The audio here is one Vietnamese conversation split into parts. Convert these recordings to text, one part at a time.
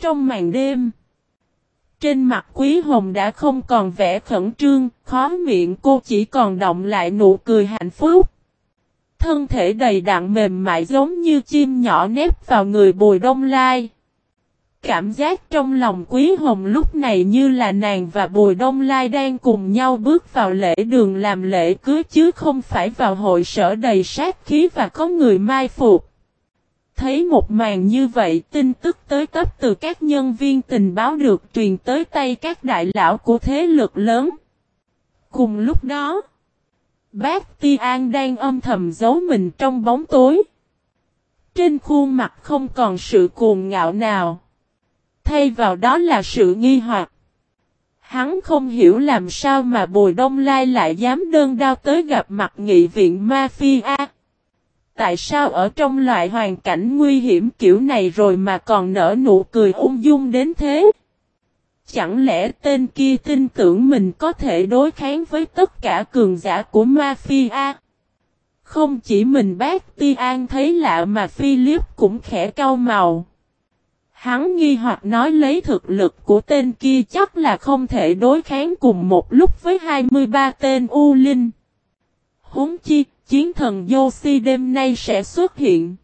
Trong màn đêm, trên mặt Quý Hồng đã không còn vẻ khẩn trương, khó miệng cô chỉ còn động lại nụ cười hạnh phúc. Thân thể đầy đặn mềm mại giống như chim nhỏ nếp vào người Bùi Đông Lai. Cảm giác trong lòng Quý Hồng lúc này như là nàng và Bùi Đông Lai đang cùng nhau bước vào lễ đường làm lễ cưới chứ không phải vào hội sở đầy sát khí và có người mai phục. Thấy một màn như vậy tin tức tới tấp từ các nhân viên tình báo được truyền tới tay các đại lão của thế lực lớn. Cùng lúc đó, bác Ti An đang âm thầm giấu mình trong bóng tối. Trên khuôn mặt không còn sự cuồng ngạo nào. Thay vào đó là sự nghi hoặc. Hắn không hiểu làm sao mà Bùi Đông Lai lại dám đơn đao tới gặp mặt nghị viện mafia. Tại sao ở trong loại hoàn cảnh nguy hiểm kiểu này rồi mà còn nở nụ cười ung dung đến thế? Chẳng lẽ tên kia tin tưởng mình có thể đối kháng với tất cả cường giả của mafia? Không chỉ mình bác Ti An thấy lạ mà Philip cũng khẽ cau màu. Hắn nghi hoặc nói lấy thực lực của tên kia chắc là không thể đối kháng cùng một lúc với 23 tên U Linh. Húng chi, chiến thần Yoshi đêm nay sẽ xuất hiện.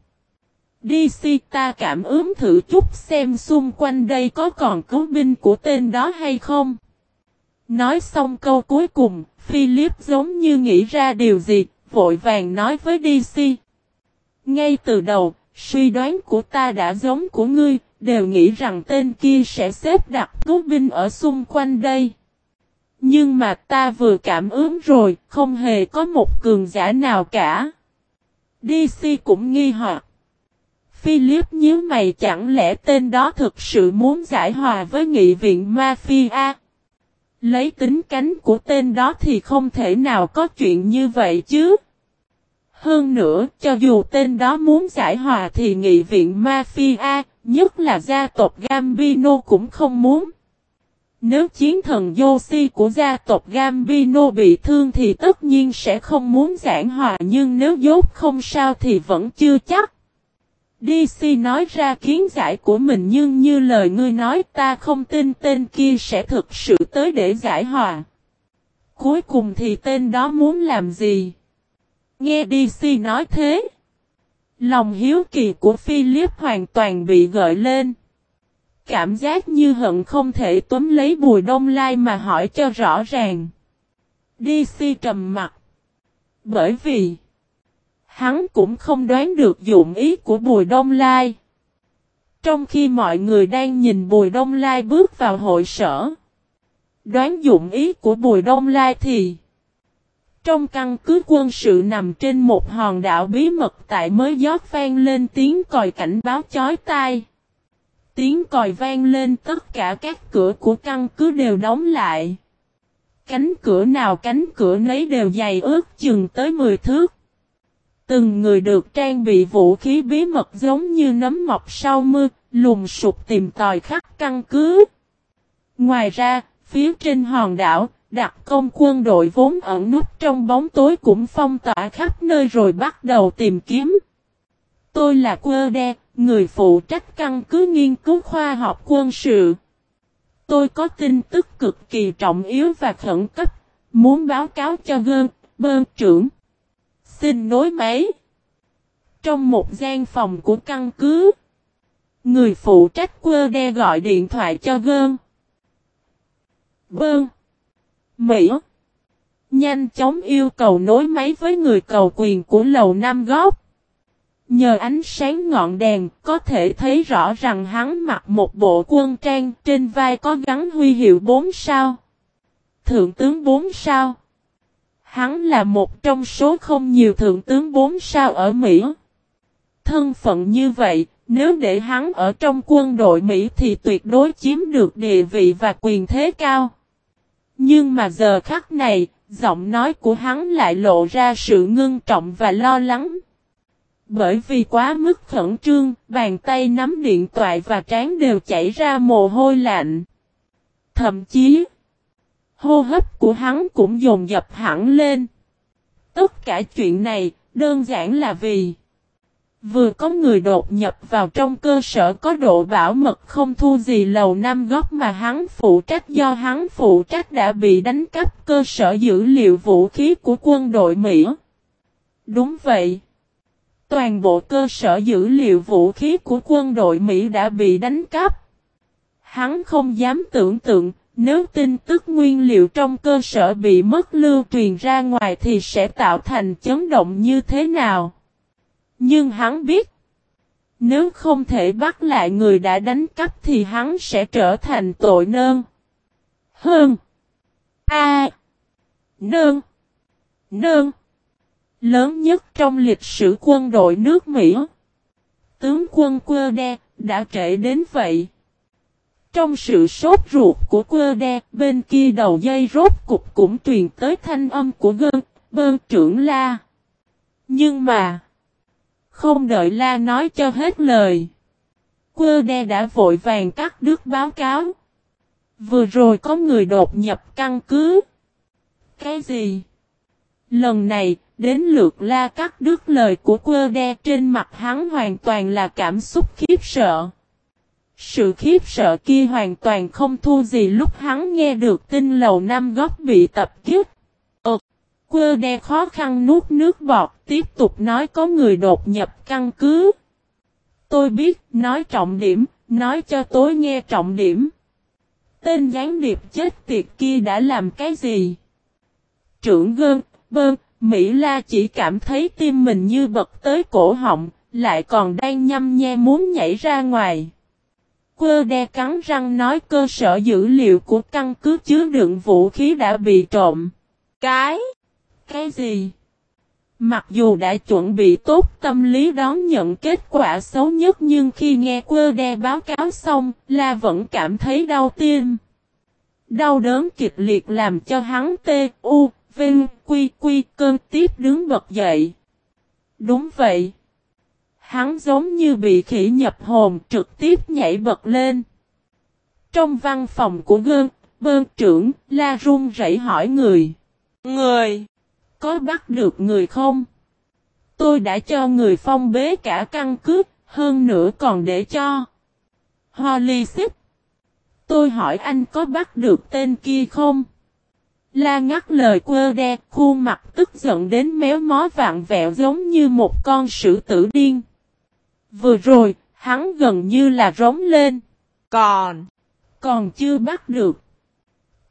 DC ta cảm ứng thử chút xem xung quanh đây có còn cứu binh của tên đó hay không. Nói xong câu cuối cùng, Philip giống như nghĩ ra điều gì, vội vàng nói với DC. Ngay từ đầu, suy đoán của ta đã giống của ngươi, đều nghĩ rằng tên kia sẽ xếp đặt cứu binh ở xung quanh đây. Nhưng mà ta vừa cảm ứng rồi, không hề có một cường giả nào cả. DC cũng nghi hoặc. Philip nhíu mày chẳng lẽ tên đó thực sự muốn giải hòa với nghị viện Mafia. Lấy tính cánh của tên đó thì không thể nào có chuyện như vậy chứ. Hơn nữa, cho dù tên đó muốn giải hòa thì nghị viện Mafia, nhất là gia tộc Gambino cũng không muốn. Nếu chiến thần Yoshi của gia tộc Gambino bị thương thì tất nhiên sẽ không muốn giảng hòa, nhưng nếu dốt không sao thì vẫn chưa chắc. DC nói ra kiến giải của mình, nhưng như lời ngươi nói, ta không tin tên kia sẽ thực sự tới để giải hòa. Cuối cùng thì tên đó muốn làm gì? Nghe DC nói thế. Lòng hiếu kỳ của Philip hoàn toàn bị gợi lên. Cảm giác như hận không thể túm lấy bùi đông lai mà hỏi cho rõ ràng. DC trầm mặt. Bởi vì, hắn cũng không đoán được dụng ý của bùi đông lai. Trong khi mọi người đang nhìn bùi đông lai bước vào hội sở. Đoán dụng ý của bùi đông lai thì trong căn cứ quân sự nằm trên một hòn đảo bí mật tại mới giót vang lên tiếng còi cảnh báo chói tai. Tiếng còi vang lên tất cả các cửa của căn cứ đều đóng lại. Cánh cửa nào cánh cửa nấy đều dày ướt chừng tới 10 thước. Từng người được trang bị vũ khí bí mật giống như nấm mọc sau mưa, lùng sụp tìm tòi khắp căn cứ. Ngoài ra, phía trên hòn đảo, đặc công quân đội vốn ẩn nút trong bóng tối cũng phong tỏa khắp nơi rồi bắt đầu tìm kiếm. Tôi là Quơ Đe, người phụ trách căn cứ nghiên cứu khoa học quân sự. Tôi có tin tức cực kỳ trọng yếu và khẩn cấp, muốn báo cáo cho gơn, bơn trưởng. Xin nối máy. Trong một gian phòng của căn cứ, người phụ trách Quơ Đe gọi điện thoại cho gơn. Bơn. Mỹ. Nhanh chóng yêu cầu nối máy với người cầu quyền của lầu nam góc. Nhờ ánh sáng ngọn đèn, có thể thấy rõ rằng hắn mặc một bộ quân trang, trên vai có gắn huy hiệu 4 sao. Thượng tướng 4 sao. Hắn là một trong số không nhiều thượng tướng 4 sao ở Mỹ. Thân phận như vậy, nếu để hắn ở trong quân đội Mỹ thì tuyệt đối chiếm được địa vị và quyền thế cao. Nhưng mà giờ khắc này, giọng nói của hắn lại lộ ra sự ngưng trọng và lo lắng. Bởi vì quá mức khẩn trương, bàn tay nắm điện thoại và trán đều chảy ra mồ hôi lạnh. Thậm chí, hô hấp của hắn cũng dồn dập hẳn lên. Tất cả chuyện này, đơn giản là vì Vừa có người đột nhập vào trong cơ sở có độ bảo mật không thu gì lầu năm góc mà hắn phụ trách do hắn phụ trách đã bị đánh cắp cơ sở dữ liệu vũ khí của quân đội Mỹ. Đúng vậy. Toàn bộ cơ sở dữ liệu vũ khí của quân đội Mỹ đã bị đánh cắp. Hắn không dám tưởng tượng, nếu tin tức nguyên liệu trong cơ sở bị mất lưu truyền ra ngoài thì sẽ tạo thành chấn động như thế nào. Nhưng hắn biết, nếu không thể bắt lại người đã đánh cắp thì hắn sẽ trở thành tội nơn. Hơn. A. Nơn. Nơn. Lớn nhất trong lịch sử quân đội nước Mỹ. Tướng quân quơ đe đã trễ đến vậy. Trong sự sốt ruột của quơ đe, bên kia đầu dây rốt cục cũng truyền tới thanh âm của gơn, bơn trưởng la. Nhưng mà, không đợi la nói cho hết lời. Quơ đe đã vội vàng cắt đứt báo cáo. Vừa rồi có người đột nhập căn cứ. Cái gì? Lần này, đến lượt la cắt đứt lời của quơ đe trên mặt hắn hoàn toàn là cảm xúc khiếp sợ. Sự khiếp sợ kia hoàn toàn không thua gì lúc hắn nghe được tin lầu năm góc bị tập kích. Ơt, quơ đe khó khăn nuốt nước bọt tiếp tục nói có người đột nhập căn cứ. Tôi biết, nói trọng điểm, nói cho tôi nghe trọng điểm. Tên gián điệp chết tiệt kia đã làm cái gì? Trưởng gơn, bơn, Mỹ La chỉ cảm thấy tim mình như bật tới cổ họng, lại còn đang nhăm nhe muốn nhảy ra ngoài. Quơ đe cắn răng nói cơ sở dữ liệu của căn cứ chứa đựng vũ khí đã bị trộm. Cái? Cái gì? Mặc dù đã chuẩn bị tốt tâm lý đón nhận kết quả xấu nhất nhưng khi nghe quơ đe báo cáo xong, La vẫn cảm thấy đau tim. Đau đớn kịch liệt làm cho hắn tê, u, vinh, quy, quy, cơn tiếp đứng bật dậy. Đúng vậy. Hắn giống như bị khỉ nhập hồn trực tiếp nhảy bật lên. Trong văn phòng của gơn, bơn trưởng, la run rẩy hỏi người. Người! Có bắt được người không? Tôi đã cho người phong bế cả căn cước, hơn nữa còn để cho. Holly xích. Tôi hỏi anh có bắt được tên kia không? La ngắt lời quơ đe, khuôn mặt tức giận đến méo mó vạn vẹo giống như một con sử tử điên. Vừa rồi, hắn gần như là rống lên. Còn, còn chưa bắt được.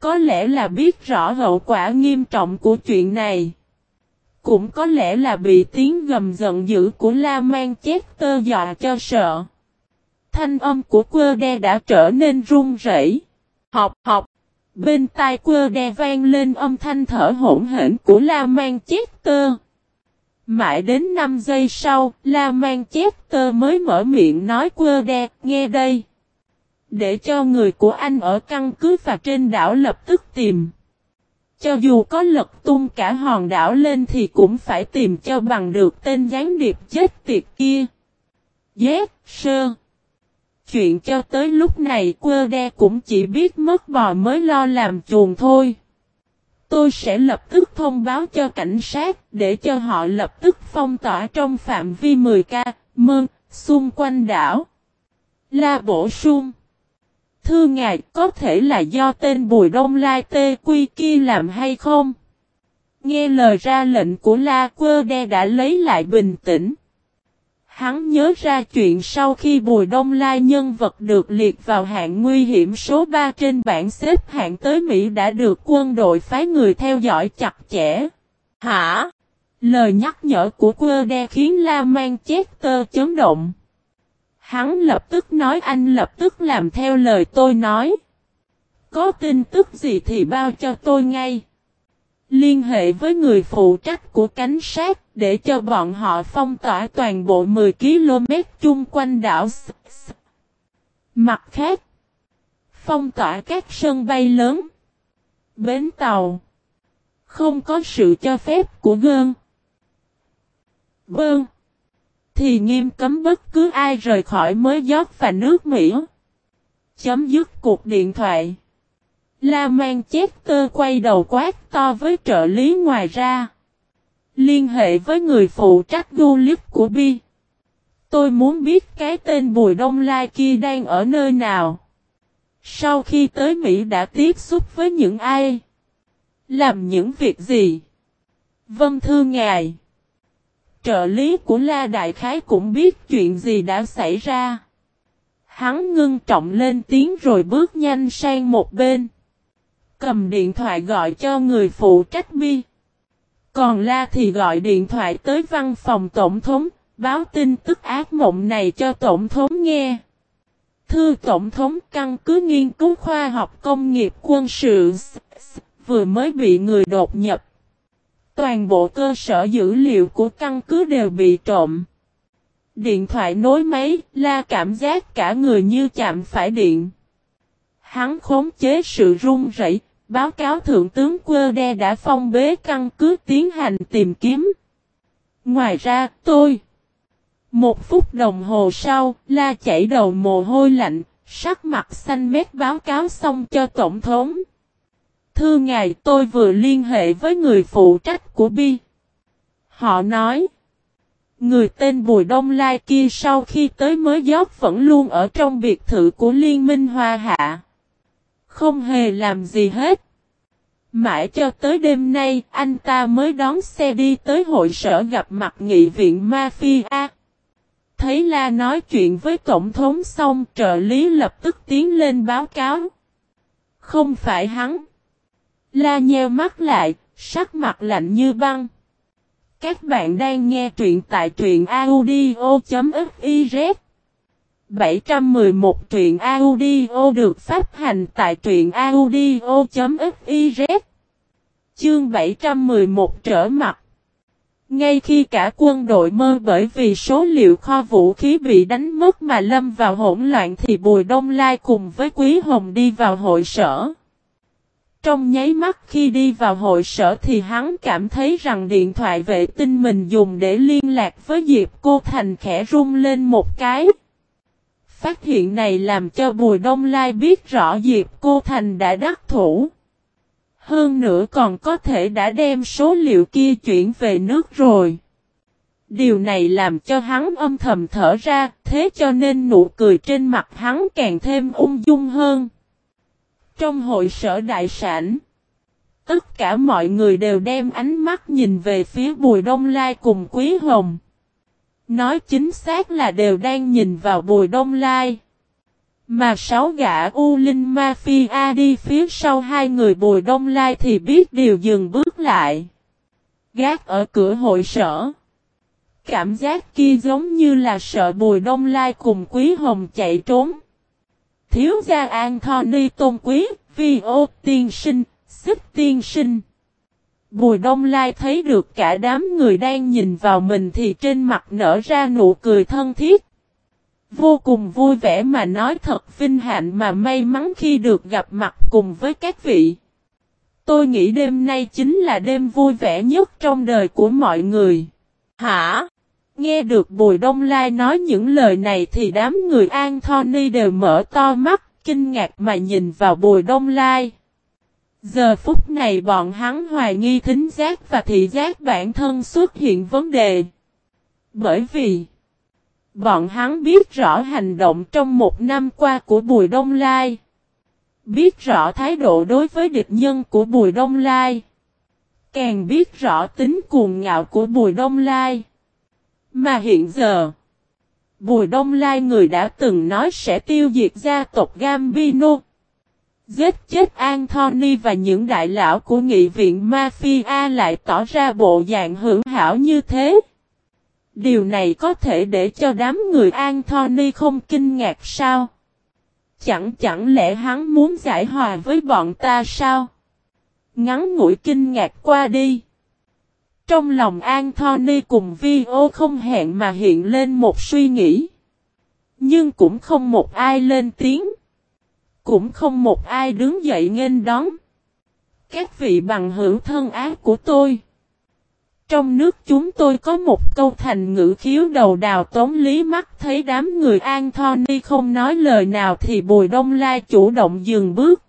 Có lẽ là biết rõ hậu quả nghiêm trọng của chuyện này. Cũng có lẽ là bị tiếng gầm giận dữ của La Manchester dọa cho sợ. Thanh âm của quơ đe đã trở nên run rẩy. Học, học. Bên tai quơ đe vang lên âm thanh thở hỗn hển của La Manchester. Mãi đến 5 giây sau, La Manchester mới mở miệng nói quơ đe, nghe đây. Để cho người của anh ở căn cứ và trên đảo lập tức tìm. Cho dù có lật tung cả hòn đảo lên thì cũng phải tìm cho bằng được tên gián điệp chết tiệt kia. Yes, sir. Chuyện cho tới lúc này quơ đe cũng chỉ biết mất bò mới lo làm chuồng thôi. Tôi sẽ lập tức thông báo cho cảnh sát để cho họ lập tức phong tỏa trong phạm vi 10k, mơn, xung quanh đảo. La bổ sung. Thưa ngài, có thể là do tên Bùi Đông Lai Tê Quy kia làm hay không? Nghe lời ra lệnh của La Quơ Đe đã lấy lại bình tĩnh. Hắn nhớ ra chuyện sau khi Bùi Đông Lai nhân vật được liệt vào hạng nguy hiểm số 3 trên bảng xếp hạng tới Mỹ đã được quân đội phái người theo dõi chặt chẽ. Hả? Lời nhắc nhở của quơ đe khiến La Manchester chấn động. Hắn lập tức nói anh lập tức làm theo lời tôi nói. Có tin tức gì thì bao cho tôi ngay. Liên hệ với người phụ trách của cảnh sát để cho bọn họ phong tỏa toàn bộ 10 km chung quanh đảo. Mặt khác, phong tỏa các sân bay lớn, bến tàu, không có sự cho phép của gơn. Bơn, thì nghiêm cấm bất cứ ai rời khỏi mới giót và nước Mỹ. Chấm dứt cuộc điện thoại. La Manchester quay đầu quát to với trợ lý ngoài ra. Liên hệ với người phụ trách du lịch của Bi. Tôi muốn biết cái tên Bùi Đông Lai kia đang ở nơi nào. Sau khi tới Mỹ đã tiếp xúc với những ai? Làm những việc gì? Vâng thưa ngài. Trợ lý của La Đại Khái cũng biết chuyện gì đã xảy ra. Hắn ngưng trọng lên tiếng rồi bước nhanh sang một bên. Cầm điện thoại gọi cho người phụ trách bi. Còn La thì gọi điện thoại tới văn phòng tổng thống, báo tin tức ác mộng này cho tổng thống nghe. Thư tổng thống căn cứ nghiên cứu khoa học công nghiệp quân sự vừa mới bị người đột nhập. Toàn bộ cơ sở dữ liệu của căn cứ đều bị trộm. Điện thoại nối máy, la cảm giác cả người như chạm phải điện. Hắn khống chế sự run rẩy, báo cáo thượng tướng Quơ Đe đã phong bế căn cứ tiến hành tìm kiếm. Ngoài ra, tôi... Một phút đồng hồ sau, la chảy đầu mồ hôi lạnh, sắc mặt xanh mét báo cáo xong cho Tổng thống. Thưa ngài tôi vừa liên hệ với người phụ trách của Bi. Họ nói. Người tên Bùi Đông Lai kia sau khi tới mới giót vẫn luôn ở trong biệt thự của Liên minh Hoa Hạ. Không hề làm gì hết. Mãi cho tới đêm nay anh ta mới đón xe đi tới hội sở gặp mặt nghị viện Mafia. Thấy La nói chuyện với Tổng thống xong trợ lý lập tức tiến lên báo cáo. Không phải hắn. La nheo mắt lại, sắc mặt lạnh như băng. Các bạn đang nghe truyện tại truyện audio.fif 711 truyện audio được phát hành tại truyện audio.fiz Chương 711 trở mặt Ngay khi cả quân đội mơ bởi vì số liệu kho vũ khí bị đánh mất mà lâm vào hỗn loạn thì Bùi Đông Lai cùng với Quý Hồng đi vào hội sở. Trong nháy mắt khi đi vào hội sở thì hắn cảm thấy rằng điện thoại vệ tinh mình dùng để liên lạc với Diệp Cô Thành khẽ rung lên một cái. Phát hiện này làm cho Bùi Đông Lai biết rõ Diệp Cô Thành đã đắc thủ. Hơn nữa còn có thể đã đem số liệu kia chuyển về nước rồi. Điều này làm cho hắn âm thầm thở ra, thế cho nên nụ cười trên mặt hắn càng thêm ung dung hơn. Trong hội sở đại sản, tất cả mọi người đều đem ánh mắt nhìn về phía Bùi Đông Lai cùng Quý Hồng. Nói chính xác là đều đang nhìn vào Bùi Đông Lai. Mà sáu gã U Linh Mafia đi phía sau hai người Bùi Đông Lai thì biết điều dừng bước lại. Gác ở cửa hội sở. Cảm giác kia giống như là sợ Bùi Đông Lai cùng Quý Hồng chạy trốn thiếu gia Anthony tôn quý, vi ô tiên sinh, xích tiên sinh. Bùi Đông Lai thấy được cả đám người đang nhìn vào mình thì trên mặt nở ra nụ cười thân thiết. Vô cùng vui vẻ mà nói thật vinh hạnh mà may mắn khi được gặp mặt cùng với các vị. Tôi nghĩ đêm nay chính là đêm vui vẻ nhất trong đời của mọi người. Hả? Nghe được Bùi Đông Lai nói những lời này thì đám người Anthony đều mở to mắt, kinh ngạc mà nhìn vào Bùi Đông Lai. Giờ phút này bọn hắn hoài nghi thính giác và thị giác bản thân xuất hiện vấn đề. Bởi vì bọn hắn biết rõ hành động trong một năm qua của Bùi Đông Lai. Biết rõ thái độ đối với địch nhân của Bùi Đông Lai. Càng biết rõ tính cuồng ngạo của Bùi Đông Lai. Mà hiện giờ, Bùi Đông Lai người đã từng nói sẽ tiêu diệt gia tộc Gambino. Giết chết Anthony và những đại lão của nghị viện Mafia lại tỏ ra bộ dạng hữu hảo như thế. Điều này có thể để cho đám người Anthony không kinh ngạc sao? Chẳng chẳng lẽ hắn muốn giải hòa với bọn ta sao? Ngắn ngủi kinh ngạc qua đi. Trong lòng Anthony cùng Vio không hẹn mà hiện lên một suy nghĩ. Nhưng cũng không một ai lên tiếng. Cũng không một ai đứng dậy nghênh đón. Các vị bằng hữu thân ái của tôi. Trong nước chúng tôi có một câu thành ngữ khiếu đầu đào tống lý mắt thấy đám người Anthony không nói lời nào thì Bùi Đông Lai chủ động dừng bước.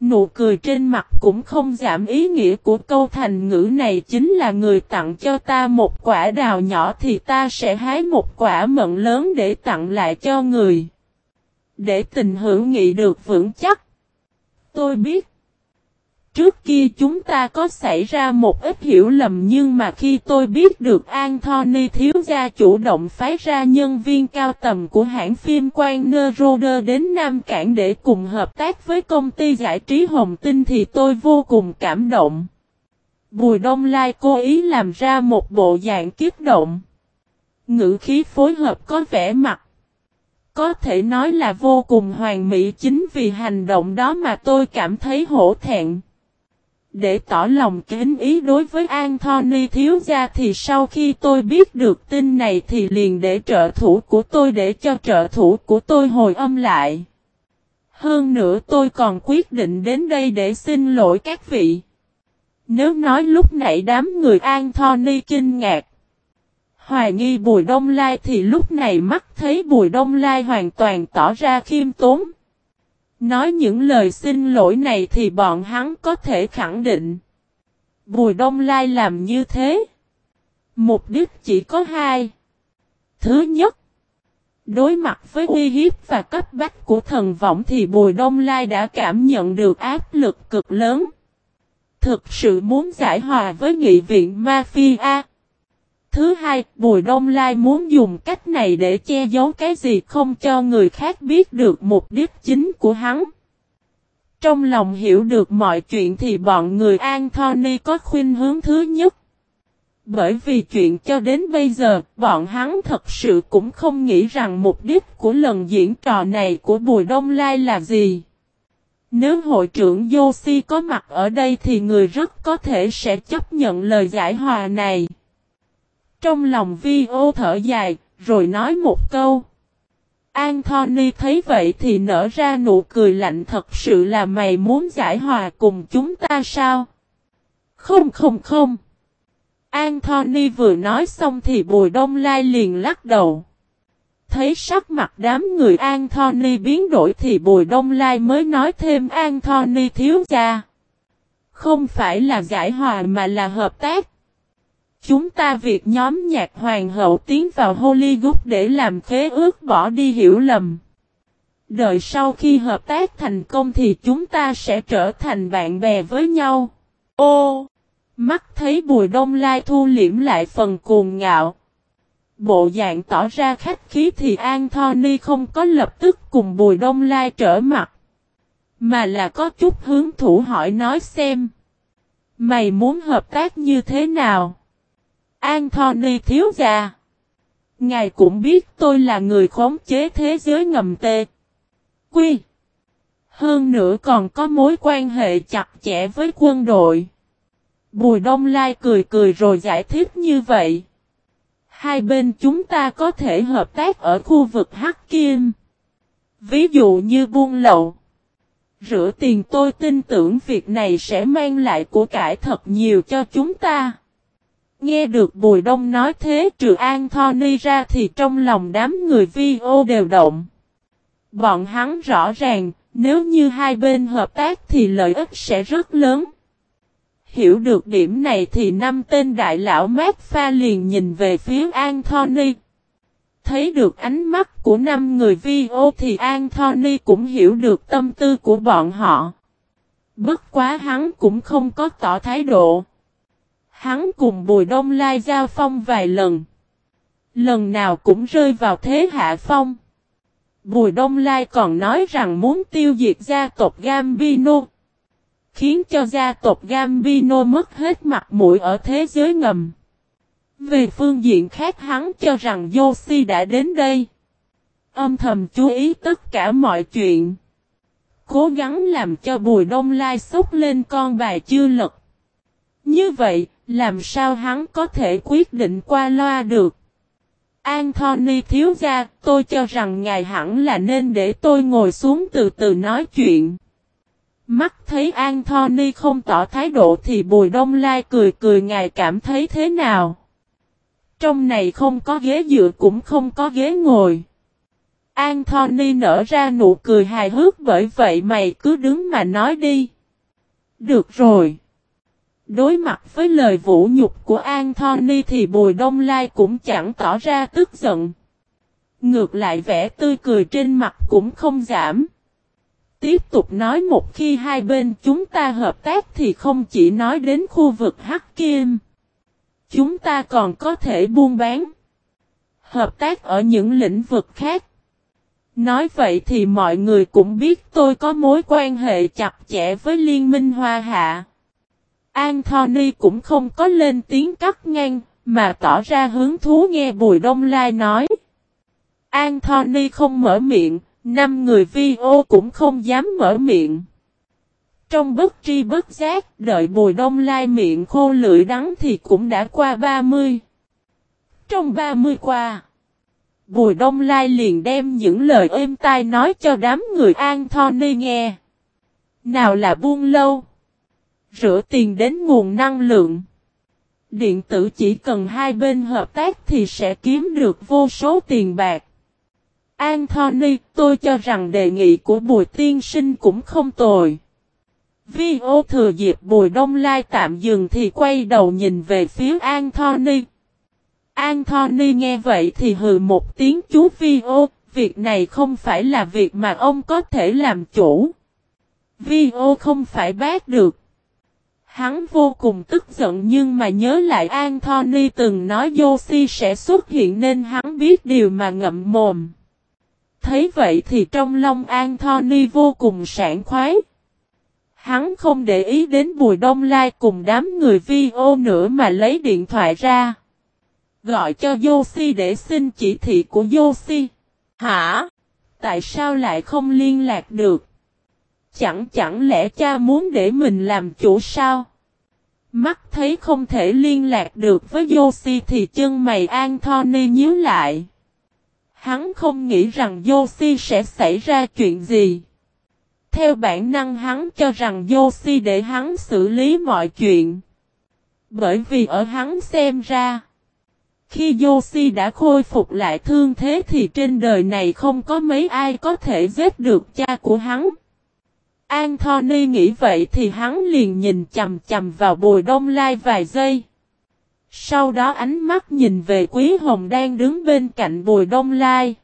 Nụ cười trên mặt cũng không giảm ý nghĩa của câu thành ngữ này chính là người tặng cho ta một quả đào nhỏ thì ta sẽ hái một quả mận lớn để tặng lại cho người. Để tình hữu nghị được vững chắc. Tôi biết. Trước kia chúng ta có xảy ra một ít hiểu lầm nhưng mà khi tôi biết được Anthony thiếu gia chủ động phái ra nhân viên cao tầm của hãng phim Warner Roder đến Nam Cảng để cùng hợp tác với công ty giải trí Hồng Tinh thì tôi vô cùng cảm động. Bùi Đông Lai cố ý làm ra một bộ dạng kiếp động. Ngữ khí phối hợp có vẻ mặt. Có thể nói là vô cùng hoàn mỹ chính vì hành động đó mà tôi cảm thấy hổ thẹn. Để tỏ lòng kính ý đối với Anthony thiếu gia thì sau khi tôi biết được tin này thì liền để trợ thủ của tôi để cho trợ thủ của tôi hồi âm lại. Hơn nữa tôi còn quyết định đến đây để xin lỗi các vị. Nếu nói lúc nãy đám người Anthony kinh ngạc. Hoài nghi Bùi Đông Lai thì lúc này mắt thấy Bùi Đông Lai hoàn toàn tỏ ra khiêm tốn. Nói những lời xin lỗi này thì bọn hắn có thể khẳng định. Bùi Đông Lai làm như thế. Mục đích chỉ có hai. Thứ nhất. Đối mặt với uy hiếp và cấp bách của thần vọng thì Bùi Đông Lai đã cảm nhận được áp lực cực lớn. Thực sự muốn giải hòa với nghị viện Mafia. Thứ hai, Bùi Đông Lai muốn dùng cách này để che giấu cái gì không cho người khác biết được mục đích chính của hắn. Trong lòng hiểu được mọi chuyện thì bọn người Anthony có khuyên hướng thứ nhất. Bởi vì chuyện cho đến bây giờ, bọn hắn thật sự cũng không nghĩ rằng mục đích của lần diễn trò này của Bùi Đông Lai là gì. Nếu hội trưởng Yoshi có mặt ở đây thì người rất có thể sẽ chấp nhận lời giải hòa này. Trong lòng vi ô thở dài, rồi nói một câu. Anthony thấy vậy thì nở ra nụ cười lạnh thật sự là mày muốn giải hòa cùng chúng ta sao? Không không không. Anthony vừa nói xong thì Bùi Đông Lai liền lắc đầu. Thấy sắc mặt đám người Anthony biến đổi thì Bùi Đông Lai mới nói thêm Anthony thiếu gia. Không phải là giải hòa mà là hợp tác. Chúng ta việc nhóm nhạc hoàng hậu tiến vào Hollywood để làm khế ước bỏ đi hiểu lầm. Đợi sau khi hợp tác thành công thì chúng ta sẽ trở thành bạn bè với nhau. Ô! Mắt thấy Bùi Đông Lai thu liễm lại phần cuồng ngạo. Bộ dạng tỏ ra khách khí thì Anthony không có lập tức cùng Bùi Đông Lai trở mặt. Mà là có chút hướng thủ hỏi nói xem. Mày muốn hợp tác như thế nào? Anthony thiếu gia. Ngài cũng biết tôi là người khống chế thế giới ngầm tê. Quy. Hơn nữa còn có mối quan hệ chặt chẽ với quân đội. Bùi Đông Lai cười cười rồi giải thích như vậy. Hai bên chúng ta có thể hợp tác ở khu vực Hắc Kim. Ví dụ như buôn lậu. Rửa tiền tôi tin tưởng việc này sẽ mang lại của cải thật nhiều cho chúng ta. Nghe được Bùi Đông nói thế trừ Anthony ra thì trong lòng đám người vi ô đều động. Bọn hắn rõ ràng, nếu như hai bên hợp tác thì lợi ích sẽ rất lớn. Hiểu được điểm này thì năm tên đại lão mát pha liền nhìn về phía Anthony. Thấy được ánh mắt của năm người vi ô thì Anthony cũng hiểu được tâm tư của bọn họ. Bất quá hắn cũng không có tỏ thái độ. Hắn cùng Bùi Đông Lai giao phong vài lần. Lần nào cũng rơi vào thế hạ phong. Bùi Đông Lai còn nói rằng muốn tiêu diệt gia tộc Gambino. Khiến cho gia tộc Gambino mất hết mặt mũi ở thế giới ngầm. Về phương diện khác hắn cho rằng Yoshi đã đến đây. Âm thầm chú ý tất cả mọi chuyện. Cố gắng làm cho Bùi Đông Lai xúc lên con bài chưa lật. Như vậy, làm sao hắn có thể quyết định qua loa được? Anthony thiếu gia, tôi cho rằng ngài hẳn là nên để tôi ngồi xuống từ từ nói chuyện. Mắt thấy Anthony không tỏ thái độ thì Bùi Đông Lai cười cười ngài cảm thấy thế nào? Trong này không có ghế dựa cũng không có ghế ngồi. Anthony nở ra nụ cười hài hước bởi vậy mày cứ đứng mà nói đi. Được rồi. Đối mặt với lời vũ nhục của Anthony thì Bùi Đông Lai cũng chẳng tỏ ra tức giận. Ngược lại vẻ tươi cười trên mặt cũng không giảm. Tiếp tục nói một khi hai bên chúng ta hợp tác thì không chỉ nói đến khu vực Hắc Kim. Chúng ta còn có thể buôn bán. Hợp tác ở những lĩnh vực khác. Nói vậy thì mọi người cũng biết tôi có mối quan hệ chặt chẽ với Liên minh Hoa Hạ. Anthony cũng không có lên tiếng cắt ngang, mà tỏ ra hứng thú nghe Bùi Đông Lai nói. Anthony không mở miệng, năm người vi ô cũng không dám mở miệng. Trong bức tri bức giác, đợi Bùi Đông Lai miệng khô lưỡi đắng thì cũng đã qua 30. Trong 30 qua, Bùi Đông Lai liền đem những lời êm tai nói cho đám người Anthony nghe. Nào là buông lâu, rửa tiền đến nguồn năng lượng. Điện tử chỉ cần hai bên hợp tác thì sẽ kiếm được vô số tiền bạc. Anthony, tôi cho rằng đề nghị của Bùi Tiên Sinh cũng không tồi. Vi ô thừa dịp Bùi Đông Lai tạm dừng thì quay đầu nhìn về phía Anthony. Anthony nghe vậy thì hừ một tiếng chú Vi ô, việc này không phải là việc mà ông có thể làm chủ. Vi ô không phải bác được. Hắn vô cùng tức giận nhưng mà nhớ lại Anthony từng nói Yoshi sẽ xuất hiện nên hắn biết điều mà ngậm mồm. Thấy vậy thì trong lòng Anthony vô cùng sảng khoái. Hắn không để ý đến Bùi Đông Lai cùng đám người vi ô nữa mà lấy điện thoại ra. Gọi cho Yoshi để xin chỉ thị của Yoshi. Hả? Tại sao lại không liên lạc được? Chẳng chẳng lẽ cha muốn để mình làm chủ sao? Mắt thấy không thể liên lạc được với Yoshi thì chân mày Anthony nhíu lại. Hắn không nghĩ rằng Yoshi sẽ xảy ra chuyện gì. Theo bản năng hắn cho rằng Yoshi để hắn xử lý mọi chuyện. Bởi vì ở hắn xem ra. Khi Yoshi đã khôi phục lại thương thế thì trên đời này không có mấy ai có thể giết được cha của hắn. Anthony nghĩ vậy thì hắn liền nhìn chầm chầm vào bùi đông lai vài giây. Sau đó ánh mắt nhìn về Quý Hồng đang đứng bên cạnh Bùi Đông Lai.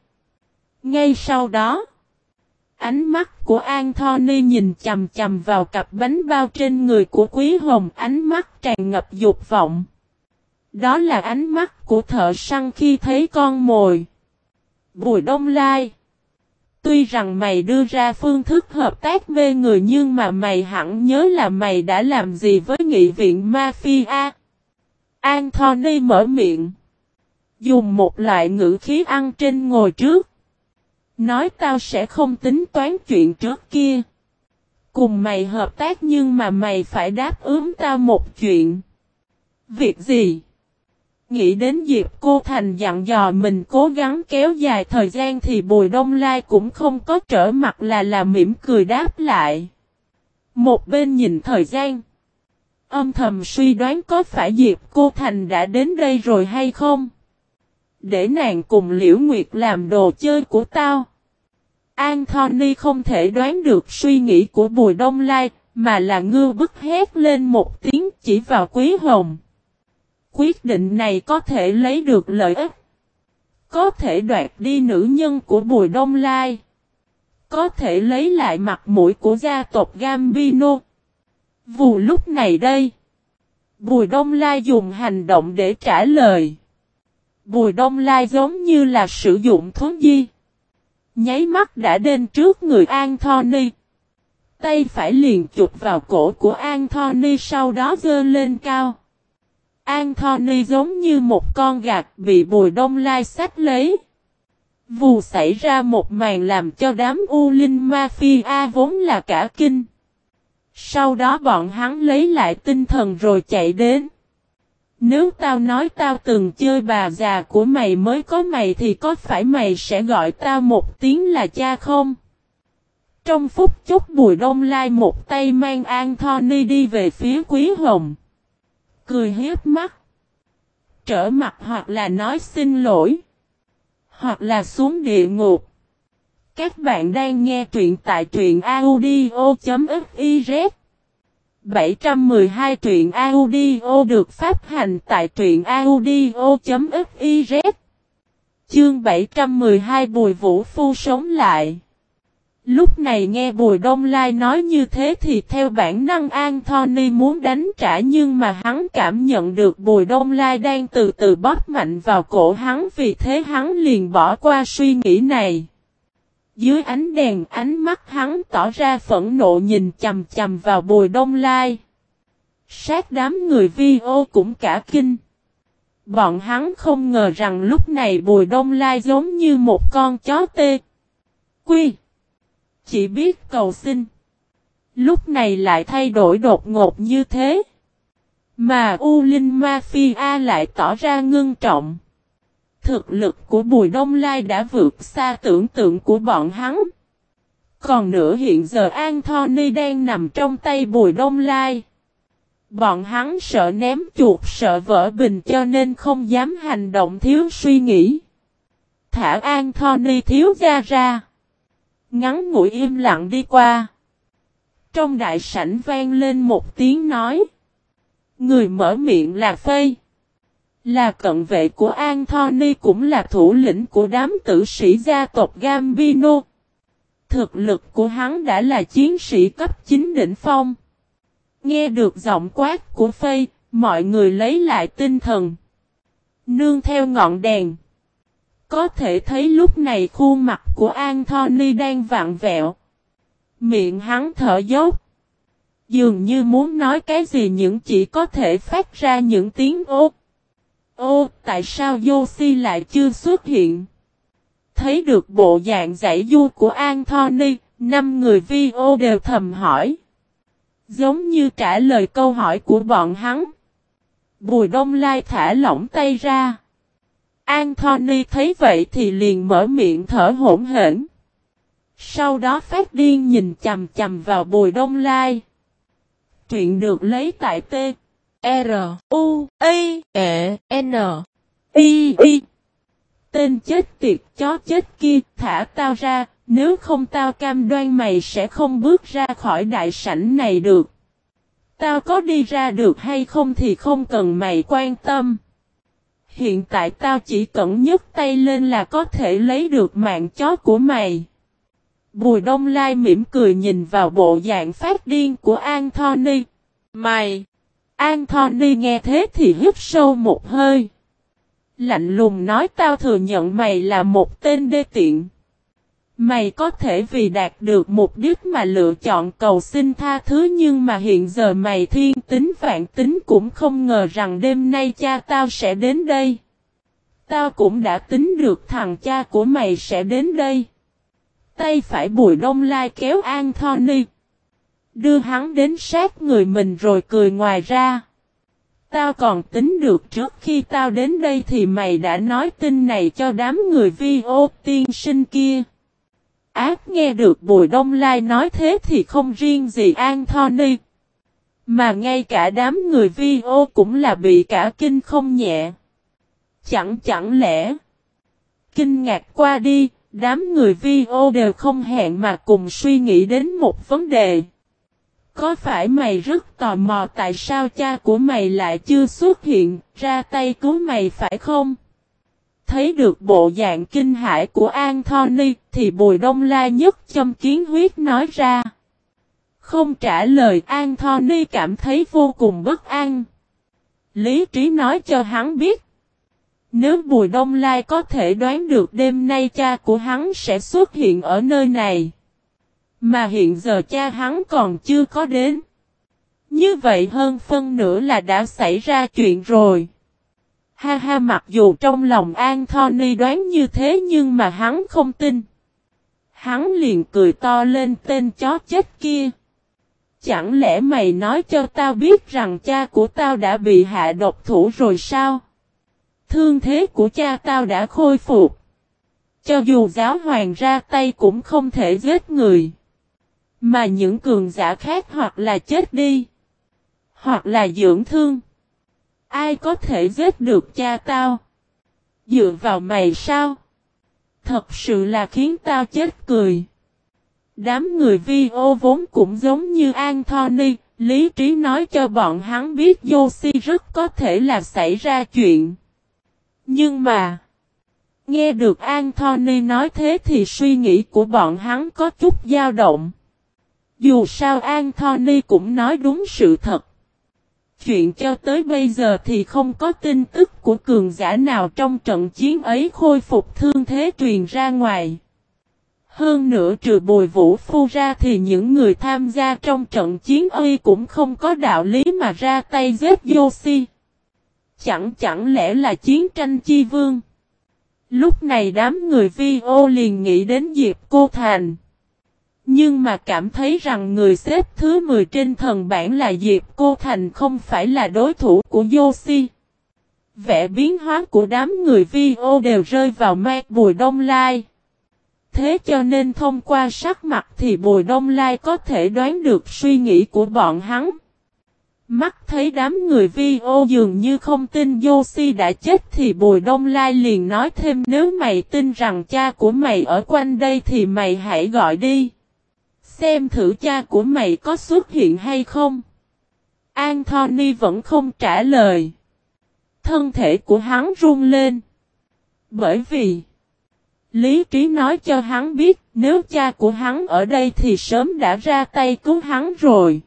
Ngay sau đó, ánh mắt của Anthony nhìn chầm chầm vào cặp bánh bao trên người của Quý Hồng, ánh mắt tràn ngập dục vọng. Đó là ánh mắt của thợ săn khi thấy con mồi. Bùi Đông Lai Tuy rằng mày đưa ra phương thức hợp tác mê người nhưng mà mày hẳn nhớ là mày đã làm gì với nghị viện mafia. Anthony mở miệng. Dùng một loại ngữ khí ăn trên ngồi trước. Nói tao sẽ không tính toán chuyện trước kia. Cùng mày hợp tác nhưng mà mày phải đáp ứng tao một chuyện. Việc gì? Nghĩ đến dịp cô Thành dặn dò mình cố gắng kéo dài thời gian thì Bùi Đông Lai cũng không có trở mặt là là mỉm cười đáp lại. Một bên nhìn thời gian. Âm thầm suy đoán có phải Diệp Cô Thành đã đến đây rồi hay không? Để nàng cùng Liễu Nguyệt làm đồ chơi của tao. Anthony không thể đoán được suy nghĩ của Bùi Đông Lai, mà là ngư bức hét lên một tiếng chỉ vào Quý Hồng. Quyết định này có thể lấy được lợi ích. Có thể đoạt đi nữ nhân của Bùi Đông Lai. Có thể lấy lại mặt mũi của gia tộc Gambino. Vù lúc này đây, Bùi Đông Lai dùng hành động để trả lời. Bùi Đông Lai giống như là sử dụng thuốc di. Nháy mắt đã đến trước người Anthony. Tay phải liền chụp vào cổ của Anthony sau đó dơ lên cao. Anthony giống như một con gạt bị bùi đông lai sách lấy. Vù xảy ra một màn làm cho đám U Linh Mafia vốn là cả kinh. Sau đó bọn hắn lấy lại tinh thần rồi chạy đến. Nếu tao nói tao từng chơi bà già của mày mới có mày thì có phải mày sẽ gọi tao một tiếng là cha không? Trong phút chốc Bùi Đông Lai một tay mang Anthony đi về phía Quý Hồng. Cười hiếp mắt. Trở mặt hoặc là nói xin lỗi. Hoặc là xuống địa ngục. Các bạn đang nghe truyện tại truyện audio.fiz 712 truyện audio được phát hành tại truyện audio.fiz Chương 712 Bùi Vũ Phu sống lại Lúc này nghe Bùi Đông Lai nói như thế thì theo bản năng Anthony muốn đánh trả nhưng mà hắn cảm nhận được Bùi Đông Lai đang từ từ bóp mạnh vào cổ hắn vì thế hắn liền bỏ qua suy nghĩ này. Dưới ánh đèn, ánh mắt hắn tỏ ra phẫn nộ nhìn chầm chầm vào Bùi Đông Lai. Sát đám người vi ô cũng cả kinh. Bọn hắn không ngờ rằng lúc này Bùi Đông Lai giống như một con chó tê. Quy. Chỉ biết cầu xin. Lúc này lại thay đổi đột ngột như thế. Mà U Linh Mafia lại tỏ ra ngưng trọng. Thực lực của Bùi Đông Lai đã vượt xa tưởng tượng của bọn hắn. Còn nữa hiện giờ Anthony đang nằm trong tay Bùi Đông Lai. Bọn hắn sợ ném chuột, sợ vỡ bình cho nên không dám hành động thiếu suy nghĩ. Thả Anthony thiếu ra ra. Ngắn ngủi im lặng đi qua. Trong đại sảnh vang lên một tiếng nói. Người mở miệng là Phây. Là cận vệ của Anthony cũng là thủ lĩnh của đám tử sĩ gia tộc Gambino. Thực lực của hắn đã là chiến sĩ cấp 9 đỉnh phong. Nghe được giọng quát của Phây, mọi người lấy lại tinh thần. Nương theo ngọn đèn. Có thể thấy lúc này khuôn mặt của Anthony đang vặn vẹo. Miệng hắn thở dốc. Dường như muốn nói cái gì nhưng chỉ có thể phát ra những tiếng ô. Ô, tại sao Yoshi lại chưa xuất hiện? Thấy được bộ dạng giải du của Anthony, năm người vi ô đều thầm hỏi. Giống như trả lời câu hỏi của bọn hắn. Bùi đông lai thả lỏng tay ra. Anthony thấy vậy thì liền mở miệng thở hổn hển. Sau đó phát điên nhìn chầm chầm vào bùi đông lai. Truyện được lấy tại T. R. U. A. E. N. I. I. Tên chết tiệt chó chết kia thả tao ra, nếu không tao cam đoan mày sẽ không bước ra khỏi đại sảnh này được. Tao có đi ra được hay không thì không cần mày quan tâm. Hiện tại tao chỉ cần nhấc tay lên là có thể lấy được mạng chó của mày. Bùi Đông Lai mỉm cười nhìn vào bộ dạng phát điên của Anthony. Mày! Anthony nghe thế thì hít sâu một hơi. Lạnh lùng nói tao thừa nhận mày là một tên đê tiện. Mày có thể vì đạt được mục đích mà lựa chọn cầu xin tha thứ, nhưng mà hiện giờ mày thiên tính vạn tính cũng không ngờ rằng đêm nay cha tao sẽ đến đây. Tao cũng đã tính được thằng cha của mày sẽ đến đây. Tay phải bùi đông lai kéo Anthony. Đưa hắn đến sát người mình rồi cười ngoài ra. Tao còn tính được trước khi tao đến đây thì mày đã nói tin này cho đám người vi ô tiên sinh kia. Ác nghe được Bùi Đông Lai nói thế thì không riêng gì Anthony. Mà ngay cả đám người vi ô cũng là bị cả kinh không nhẹ. Chẳng chẳng lẽ. Kinh ngạc qua đi, đám người vi ô đều không hẹn mà cùng suy nghĩ đến một vấn đề. Có phải mày rất tò mò tại sao cha của mày lại chưa xuất hiện, ra tay cứu mày phải không? Thấy được bộ dạng kinh hãi của Anthony thì Bùi Đông La nhất châm kiến huyết nói ra. Không trả lời, Anthony cảm thấy vô cùng bất an. Lý trí nói cho hắn biết. Nếu Bùi Đông Lai có thể đoán được đêm nay cha của hắn sẽ xuất hiện ở nơi này. Mà hiện giờ cha hắn còn chưa có đến. Như vậy hơn phân nửa là đã xảy ra chuyện rồi. Ha ha, mặc dù trong lòng Anthony đoán như thế nhưng mà hắn không tin. Hắn liền cười to lên tên chó chết kia. Chẳng lẽ mày nói cho tao biết rằng cha của tao đã bị hạ độc thủ rồi sao? Thương thế của cha tao đã khôi phục. Cho dù giáo hoàng ra tay cũng không thể giết người. Mà những cường giả khác hoặc là chết đi. Hoặc là dưỡng thương. Ai có thể giết được cha tao? Dựa vào mày sao? Thật sự là khiến tao chết cười. Đám người vi ô vốn cũng giống như Anthony, lý trí nói cho bọn hắn biết Yoshi rất có thể là xảy ra chuyện. Nhưng mà, nghe được Anthony nói thế thì suy nghĩ của bọn hắn có chút dao động. Dù sao Anthony cũng nói đúng sự thật. Chuyện cho tới bây giờ thì không có tin tức của cường giả nào trong trận chiến ấy khôi phục thương thế truyền ra ngoài. Hơn nữa trừ bồi vũ phu ra thì những người tham gia trong trận chiến ấy cũng không có đạo lý mà ra tay giết Yoshi. Chẳng chẳng lẽ là chiến tranh chi vương? Lúc này đám người vi ô liền nghĩ đến Diệp Cô Thành. Nhưng mà cảm thấy rằng người xếp thứ 10 trên thần bản là Diệp Cô Thành không phải là đối thủ của Yoshi. Vẻ biến hóa của đám người vi ô đều rơi vào mát bùi đông lai. Thế cho nên thông qua sắc mặt thì bùi đông lai có thể đoán được suy nghĩ của bọn hắn. Mắt thấy đám người vi ô dường như không tin Yoshi đã chết thì Bùi Đông Lai liền nói thêm, nếu mày tin rằng cha của mày ở quanh đây thì mày hãy gọi đi. Xem thử cha của mày có xuất hiện hay không. Anthony vẫn không trả lời. Thân thể của hắn run lên. Bởi vì, Lý trí nói cho hắn biết nếu cha của hắn ở đây thì sớm đã ra tay cứu hắn rồi.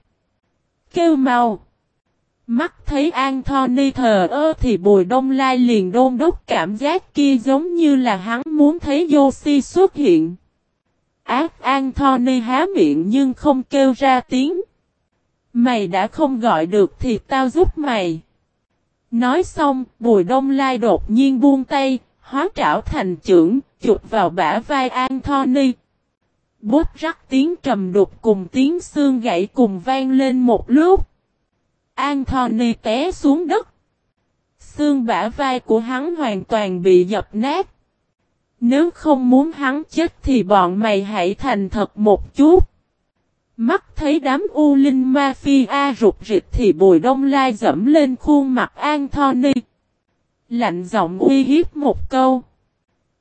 Kêu mau. Mắt thấy Anthony thờ ơ thì Bùi Đông Lai liền đôn đốc cảm giác kia giống như là hắn muốn thấy Yoshi xuất hiện. Ác Anthony há miệng nhưng không kêu ra tiếng. Mày đã không gọi được thì tao giúp mày. Nói xong, Bùi Đông Lai đột nhiên buông tay, hóa trảo thành trưởng, chụp vào bả vai Anthony. Bút rắc tiếng trầm đục cùng tiếng xương gãy cùng vang lên một lúc. Anthony té xuống đất. Xương bả vai của hắn hoàn toàn bị dập nát. Nếu không muốn hắn chết thì bọn mày hãy thành thật một chút. Mắt thấy đám u linh mafia rụt rịch thì bùi đông lai dẫm lên khuôn mặt Anthony. Lạnh giọng uy hiếp một câu.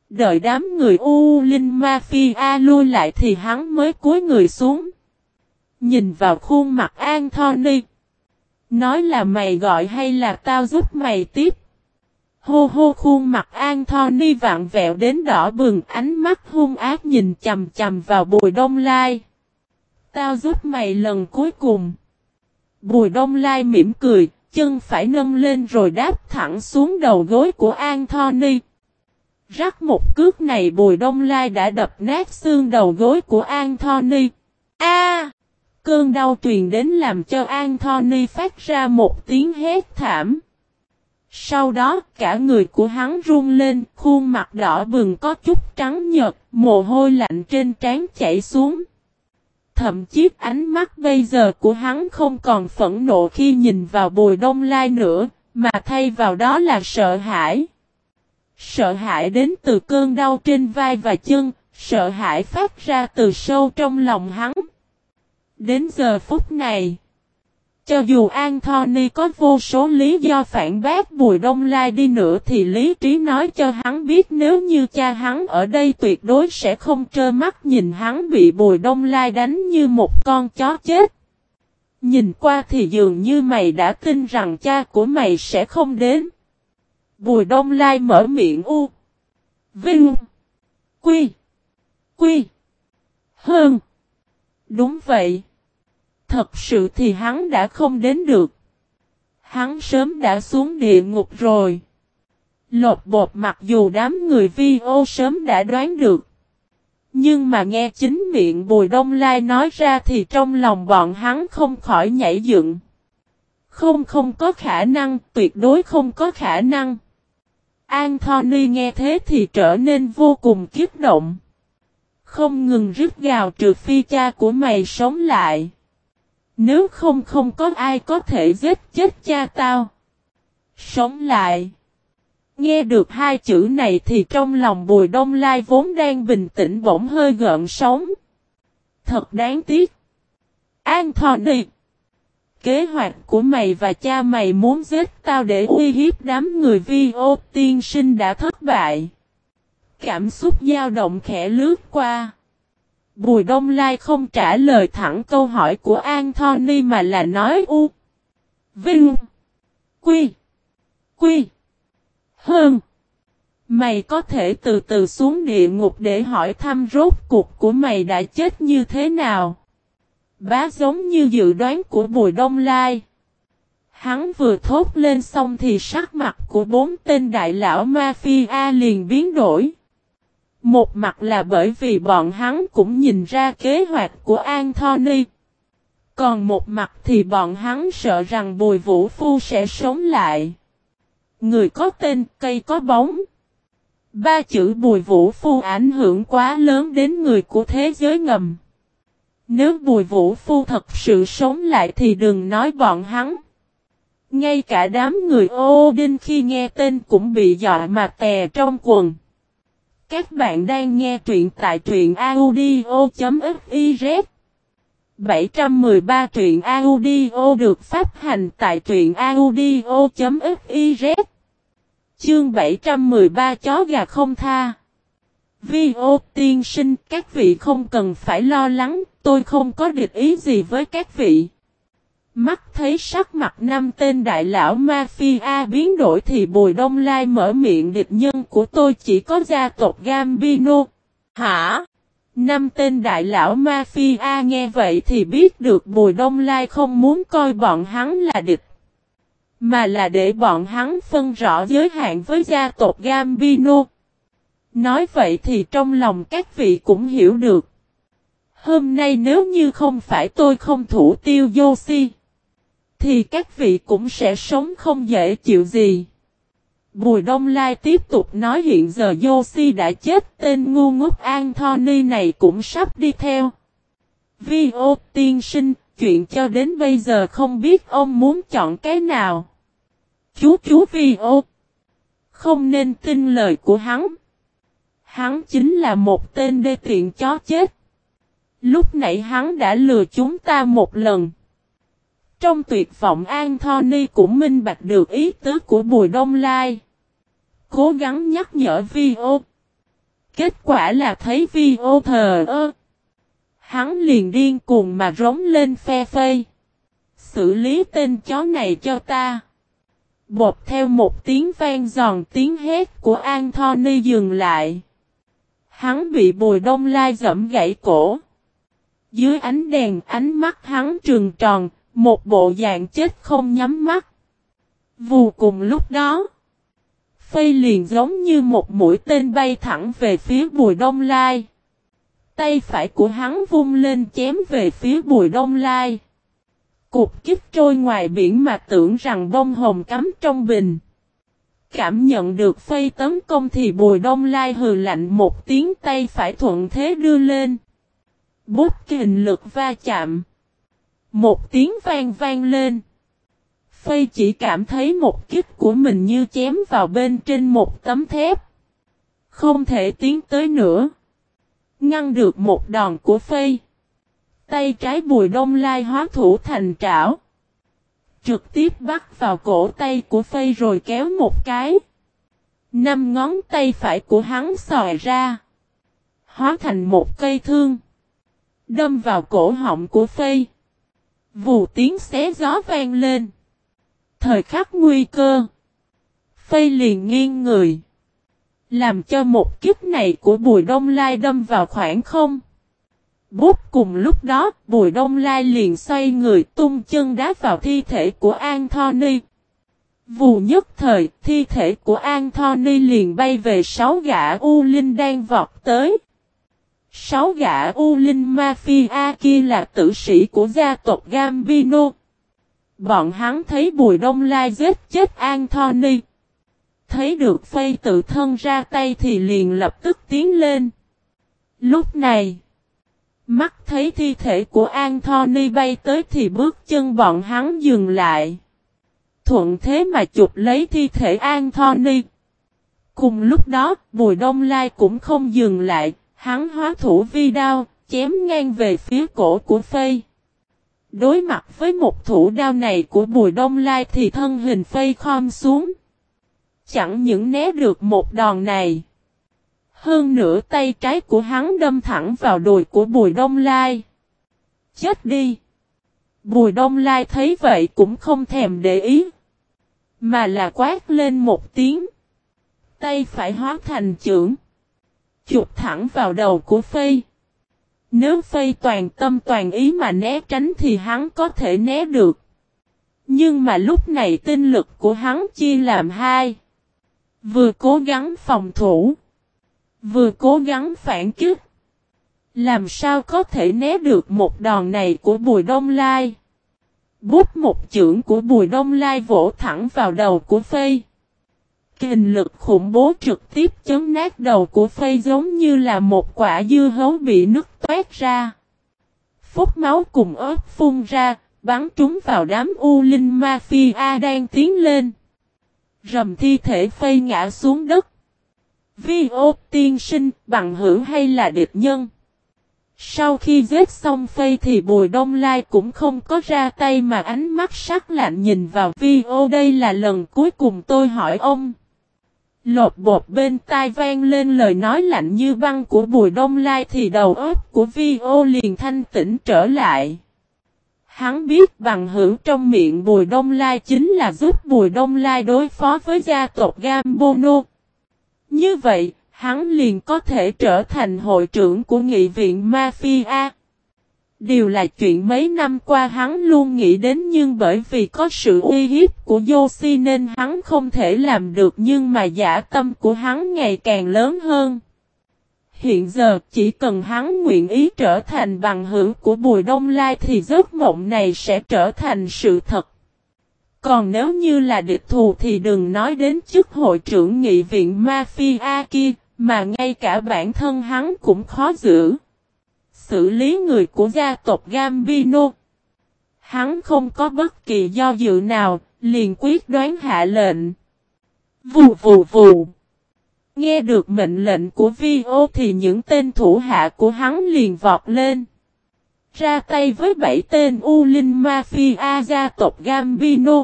Đợi đám người u linh mafia lui lại thì hắn mới cúi người xuống. Nhìn vào khuôn mặt Anthony. Nói là mày gọi hay là tao giúp mày tiếp. Hô hô khuôn mặt Anthony vạn vẹo đến đỏ bừng ánh mắt hung ác nhìn chầm chầm vào bùi đông lai. Tao giúp mày lần cuối cùng. Bùi đông lai mỉm cười, chân phải nâng lên rồi đáp thẳng xuống đầu gối của Anthony. Rắc một cước này bùi đông lai đã đập nát xương đầu gối của Anthony. A! cơn đau truyền đến làm cho Anthony phát ra một tiếng hét thảm. Sau đó cả người của hắn run lên, khuôn mặt đỏ bừng có chút trắng nhợt, mồ hôi lạnh trên trán chảy xuống. Thậm chí ánh mắt bây giờ của hắn không còn phẫn nộ khi nhìn vào bùi đông lai nữa, mà thay vào đó là sợ hãi. Sợ hãi đến từ cơn đau trên vai và chân, sợ hãi phát ra từ sâu trong lòng hắn. Đến giờ phút này, cho dù Anthony có vô số lý do phản bác Bùi Đông Lai đi nữa thì lý trí nói cho hắn biết nếu như cha hắn ở đây tuyệt đối sẽ không trơ mắt nhìn hắn bị Bùi Đông Lai đánh như một con chó chết. Nhìn qua thì dường như mày đã tin rằng cha của mày sẽ không đến. Bùi Đông Lai mở miệng u. Vinh. Quy. Quy. Hơn. Đúng vậy. Thật sự thì hắn đã không đến được. Hắn sớm đã xuống địa ngục rồi. Lột bột mặc dù đám người vi ô sớm đã đoán được. Nhưng mà nghe chính miệng Bùi Đông Lai nói ra thì trong lòng bọn hắn không khỏi nhảy dựng. Không không có khả năng, tuyệt đối không có khả năng. Anthony nghe thế thì trở nên vô cùng kiếp động. Không ngừng rít gào trừ phi cha của mày sống lại. Nếu không không có ai có thể giết chết cha tao. Sống lại. Nghe được hai chữ này thì trong lòng Bùi Đông Lai vốn đang bình tĩnh bỗng hơi gợn sóng. Thật đáng tiếc. Anthony. Kế hoạch của mày và cha mày muốn giết tao để uy hiếp đám người vi ô tiên sinh đã thất bại. cảm xúc dao động khẽ lướt qua. Bùi Đông Lai không trả lời thẳng câu hỏi của Anthony mà là nói u. Vinh. Quy. Quy. Hơn. Mày có thể từ từ xuống địa ngục để hỏi thăm rốt cuộc của mày đã chết như thế nào. Bá giống như dự đoán của Bùi Đông Lai. Hắn vừa thốt lên xong thì sắc mặt của bốn tên đại lão mafia liền biến đổi. Một mặt là bởi vì bọn hắn cũng nhìn ra kế hoạch của Anthony. Còn một mặt thì bọn hắn sợ rằng Bùi Vũ Phu sẽ sống lại. Người có tên, cây có bóng. Ba chữ Bùi Vũ Phu ảnh hưởng quá lớn đến người của thế giới ngầm. Nếu Bùi Vũ Phu thật sự sống lại thì đừng nói bọn hắn. Ngay cả đám người ô đinh khi nghe tên cũng bị dọa mà tè trong quần. Các bạn đang nghe truyện tại truyện audio.fiz 713 truyện audio được phát hành tại truyện audio.fiz Chương 713 chó gà không tha. Vi ô, tiên sinh, các vị không cần phải lo lắng, tôi không có địch ý gì với các vị. Mắt thấy sắc mặt năm tên đại lão mafia biến đổi thì Bùi Đông Lai mở miệng địch nhân của tôi chỉ có gia tộc Gambino. Hả? Năm tên đại lão mafia nghe vậy thì biết được Bùi Đông Lai không muốn coi bọn hắn là địch. Mà là để bọn hắn phân rõ giới hạn với gia tộc Gambino. Nói vậy thì trong lòng các vị cũng hiểu được. Hôm nay nếu như không phải tôi không thủ tiêu Yoshi thì các vị cũng sẽ sống không dễ chịu gì. Bùi Đông Lai tiếp tục nói hiện giờ Yoshi đã chết, tên ngu ngốc Anthony này cũng sắp đi theo. Vi ô tiên sinh, chuyện cho đến bây giờ không biết ông muốn chọn cái nào. Chú chú Vi ô. Không nên tin lời của hắn. Hắn chính là một tên đê tiện chó chết. Lúc nãy hắn đã lừa chúng ta một lần. Trong tuyệt vọng Anthony cũng minh bạch được ý tứ của Bùi Đông Lai. Cố gắng nhắc nhở Vi ô. Kết quả là thấy Vi ô thờ ơ. Hắn liền điên cuồng mà rống lên phe phây. Xử lý tên chó này cho ta. Bột theo một tiếng vang giòn tiếng hét của Anthony dừng lại. Hắn bị bùi đông lai dẫm gãy cổ. Dưới ánh đèn ánh mắt hắn trường tròn, một bộ dạng chết không nhắm mắt. Vù cùng lúc đó. Phây liền giống như một mũi tên bay thẳng về phía bùi đông lai. Tay phải của hắn vung lên chém về phía bùi đông lai. Cục kích trôi ngoài biển mà tưởng rằng bông hồng cắm trong bình. Cảm nhận được phây tấn công thì bùi đông lai hừ lạnh một tiếng tay phải thuận thế đưa lên. Bút kình lực va chạm. Một tiếng vang vang lên. Phây chỉ cảm thấy một kích của mình như chém vào bên trên một tấm thép. Không thể tiến tới nữa. Ngăn được một đòn của Phây. Tay trái bùi đông lai hóa thủ thành trảo. Trực tiếp bắt vào cổ tay của Phây rồi kéo một cái. Năm ngón tay phải của hắn sòi ra. Hóa thành một cây thương. Đâm vào cổ họng của Phây. Vù tiếng xé gió vang lên. Thời khắc nguy cơ. Phây liền nghiêng người. Làm cho một kiếp này của Bùi Đông Lai đâm vào khoảng không. Bút cùng lúc đó, Bùi Đông Lai liền xoay người tung chân đá vào thi thể của Anthony. Vù nhất thời, thi thể của Anthony liền bay về sáu gã U Linh đang vọt tới. Sáu gã U Linh Mafia kia là tử sĩ của gia tộc Gambino. Bọn hắn thấy Bùi Đông Lai giết chết Anthony. Thấy được Phây tự thân ra tay thì liền lập tức tiến lên. Lúc này, mắt thấy thi thể của Anthony bay tới thì bước chân bọn hắn dừng lại. Thuận thế mà chụp lấy thi thể Anthony. Cùng lúc đó, Bùi Đông Lai cũng không dừng lại, Hắn hóa thủ vi đao, chém ngang về phía cổ của Phây. Đối mặt với một thủ đao này của Bùi Đông Lai thì thân hình Phây khom xuống. Chẳng những né được một đòn này. Hơn nữa tay trái của hắn đâm thẳng vào đùi của Bùi Đông Lai. Chết đi! Bùi Đông Lai thấy vậy cũng không thèm để ý. Mà là quát lên một tiếng. Tay phải hóa thành trưởng. Chụp thẳng vào đầu của Phây. Nếu Phây toàn tâm toàn ý mà né tránh thì hắn có thể né được. Nhưng mà lúc này tinh lực của hắn chia làm hai. Vừa cố gắng phòng thủ. Vừa cố gắng phản kích. Làm sao có thể né được một đòn này của Bùi Đông Lai. Bút một chưởng của Bùi Đông Lai vỗ thẳng vào đầu của Phây. Kình lực khủng bố trực tiếp chấn nát đầu của Phây giống như là một quả dưa hấu bị nứt toát ra. Phúc máu cùng ớt phun ra, bắn trúng vào đám U Linh Mafia đang tiến lên. Rầm thi thể Phây ngã xuống đất. Vi ô tiên sinh, bằng hữu hay là địch nhân? Sau khi giết xong phây thì Bùi Đông Lai cũng không có ra tay mà ánh mắt sắc lạnh nhìn vào vi ô đây là lần cuối cùng tôi hỏi ông. Lột bột bên tai vang lên lời nói lạnh như băng của Bùi Đông Lai thì đầu óc của vi ô liền thanh tĩnh trở lại. Hắn biết bằng hữu trong miệng Bùi Đông Lai chính là giúp Bùi Đông Lai đối phó với gia tộc Gambono. Như vậy, hắn liền có thể trở thành hội trưởng của nghị viện Mafia. Điều là chuyện mấy năm qua hắn luôn nghĩ đến nhưng bởi vì có sự uy hiếp của Yoshi nên hắn không thể làm được nhưng mà giả tâm của hắn ngày càng lớn hơn. Hiện giờ chỉ cần hắn nguyện ý trở thành bằng hữu của Bùi Đông Lai thì giấc mộng này sẽ trở thành sự thật. Còn nếu như là địch thù thì đừng nói đến chức hội trưởng nghị viện Mafia kia, mà ngay cả bản thân hắn cũng khó giữ. Xử lý người của gia tộc Gambino. Hắn không có bất kỳ do dự nào, liền quyết đoán hạ lệnh. Vù vù vù. Nghe được mệnh lệnh của Vi ô thì những tên thủ hạ của hắn liền vọt lên. Ra tay với bảy tên U Linh Mafia gia tộc Gambino.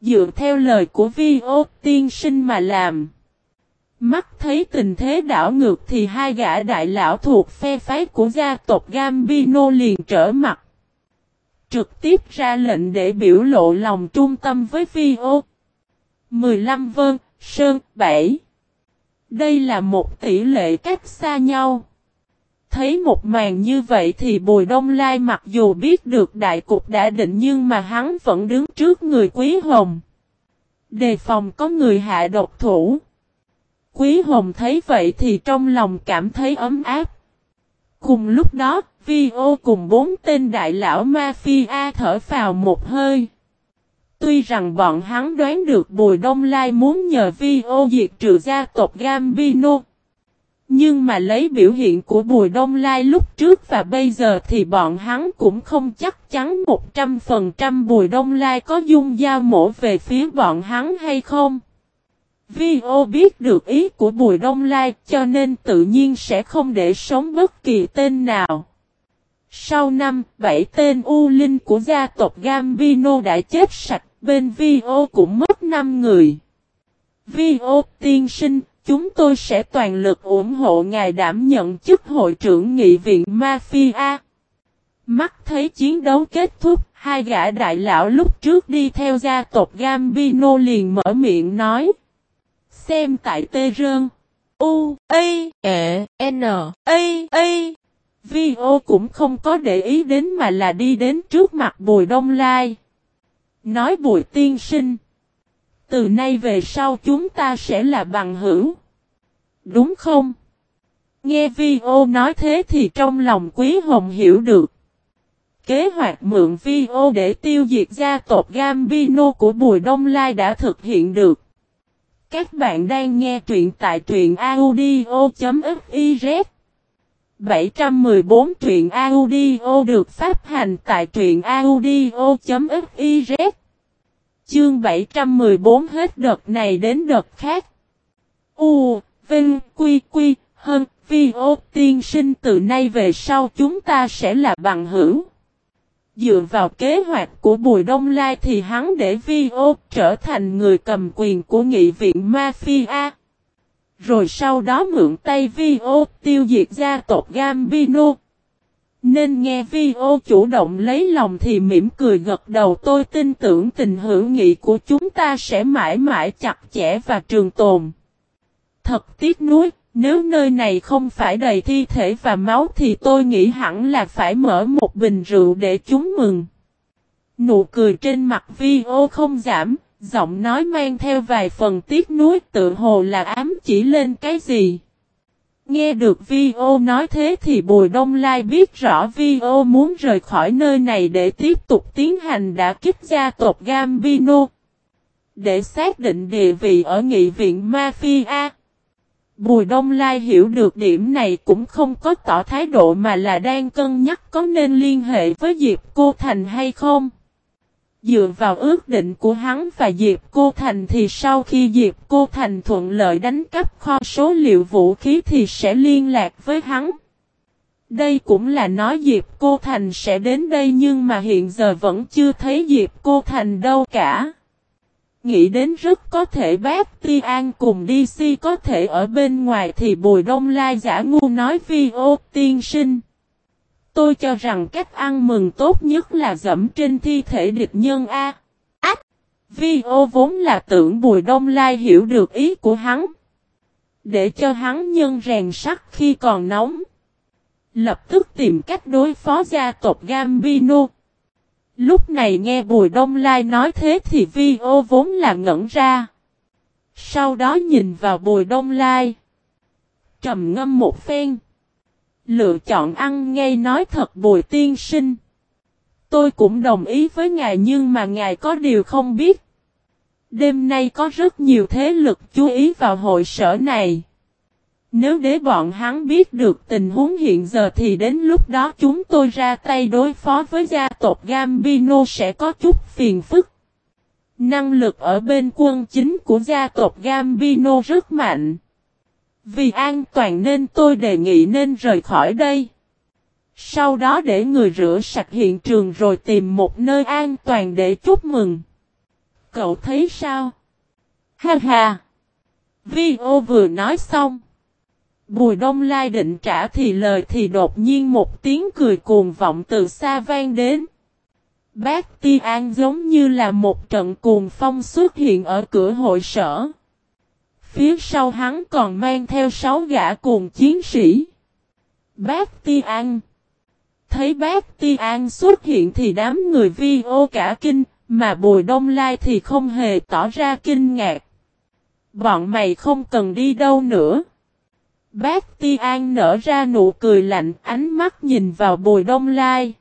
Dựa theo lời của Vi ô tiên sinh mà làm. Mắt thấy tình thế đảo ngược thì hai gã đại lão thuộc phe phái của gia tộc Gambino liền trở mặt. Trực tiếp ra lệnh để biểu lộ lòng trung tâm với Vi ô. 15 vân, sơn, 7. Đây là một tỷ lệ cách xa nhau. Thấy một màn như vậy thì Bùi Đông Lai mặc dù biết được đại cục đã định nhưng mà hắn vẫn đứng trước người Quý Hồng. Đề phòng có người hạ độc thủ. Quý Hồng thấy vậy thì trong lòng cảm thấy ấm áp. Cùng lúc đó, Vi ô cùng bốn tên đại lão mafia thở vào một hơi. Tuy rằng bọn hắn đoán được Bùi Đông Lai muốn nhờ Vi ô diệt trừ gia tộc Gambino. Nhưng mà lấy biểu hiện của Bùi Đông Lai lúc trước và bây giờ thì bọn hắn cũng không chắc chắn 100% Bùi Đông Lai có dung giao mổ về phía bọn hắn hay không. Vi ô biết được ý của Bùi Đông Lai cho nên tự nhiên sẽ không để sống bất kỳ tên nào. Sau năm, bảy tên U Linh của gia tộc Gambino đã chết sạch, bên Vi ô cũng mất 5 người. Vi ô tiên sinh, chúng tôi sẽ toàn lực ủng hộ ngài đảm nhận chức hội trưởng nghị viện Mafia. Mắt thấy chiến đấu kết thúc, hai gã đại lão lúc trước đi theo gia tộc Gambino liền mở miệng nói. Xem tại Tê Rơn. U, A, E, N, A, A. Vi ô cũng không có để ý đến mà là đi đến trước mặt Bùi Đông Lai. Nói Bùi tiên sinh. Từ nay về sau chúng ta sẽ là bằng hữu. Đúng không? Nghe Vi ô nói thế thì trong lòng Quý Hồng hiểu được. Kế hoạch mượn Vi ô để tiêu diệt gia tộc Gambino của Bùi Đông Lai đã thực hiện được. Các bạn đang nghe truyện tại truyện audio.fiz 714 truyện audio được phát hành tại truyện audio.fiz Chương 714 hết đợt này đến đợt khác. U, Vinh, Quy, Quy, Hơn, Vi ô tiên sinh từ nay về sau chúng ta sẽ là bằng hữu. Dựa vào kế hoạch của Bùi Đông Lai thì hắn để Vi ô trở thành người cầm quyền của nghị viện Mafia. Rồi sau đó mượn tay Vi ô tiêu diệt gia tộc Gambino. Nên nghe Vi ô chủ động lấy lòng thì mỉm cười gật đầu tôi tin tưởng tình hữu nghị của chúng ta sẽ mãi mãi chặt chẽ và trường tồn. Thật tiếc nuối, nếu nơi này không phải đầy thi thể và máu thì tôi nghĩ hẳn là phải mở một bình rượu để chúng mừng. Nụ cười trên mặt Vi ô không giảm, giọng nói mang theo vài phần tiếc nuối tự hồ là ám chỉ lên cái gì. Nghe được Vi ô nói thế thì Bùi Đông Lai biết rõ Vi ô muốn rời khỏi nơi này để tiếp tục tiến hành đã kích gia tộc Gambino. Để xác định địa vị ở nghị viện Mafia. Bùi Đông Lai hiểu được điểm này cũng không có tỏ thái độ mà là đang cân nhắc có nên liên hệ với Diệp Cô Thành hay không. Dựa vào ước định của hắn và Diệp Cô Thành thì sau khi Diệp Cô Thành thuận lợi đánh cắp kho số liệu vũ khí thì sẽ liên lạc với hắn. Đây cũng là nói Diệp Cô Thành sẽ đến đây nhưng mà hiện giờ vẫn chưa thấy Diệp Cô Thành đâu cả. Nghĩ đến rất có thể bác Ti An cùng DC có thể ở bên ngoài thì Bùi Đông Lai giả ngu nói vi ô tiên sinh. Tôi cho rằng cách ăn mừng tốt nhất là dẫm trên thi thể địch nhân A. Ách! Vi ô vốn là tưởng Bùi Đông Lai hiểu được ý của hắn. Để cho hắn nhân rèn sắt khi còn nóng. Lập tức tìm cách đối phó gia tộc Gambino. Lúc này nghe Bùi Đông Lai nói thế thì Vi ô vốn là ngẩn ra. Sau đó nhìn vào Bùi Đông Lai. Trầm ngâm một phen. Lựa chọn ăn ngay nói thật Bùi Tiên Sinh. Tôi cũng đồng ý với ngài nhưng mà ngài có điều không biết. Đêm nay có rất nhiều thế lực chú ý vào hội sở này. Nếu để bọn hắn biết được tình huống hiện giờ thì đến lúc đó chúng tôi ra tay đối phó với gia tộc Gambino sẽ có chút phiền phức. Năng lực ở bên quân chính của gia tộc Gambino rất mạnh. Vì an toàn nên tôi đề nghị nên rời khỏi đây. Sau đó để người rửa sạch hiện trường rồi tìm một nơi an toàn để chúc mừng. Cậu thấy sao? Ha ha! Vi ô vừa nói xong. Bùi đông lai định trả thì lời thì đột nhiên một tiếng cười cuồng vọng từ xa vang đến. Bác Ti An giống như là một trận cuồng phong xuất hiện ở cửa hội sở. Phía sau hắn còn mang theo sáu gã cuồng chiến sĩ. Bác Ti An Thấy bác Ti An xuất hiện thì đám người vi ô cả kinh, mà Bùi Đông Lai thì không hề tỏ ra kinh ngạc. Bọn mày không cần đi đâu nữa. Bác Ti An nở ra nụ cười lạnh, ánh mắt nhìn vào bùi đông lai.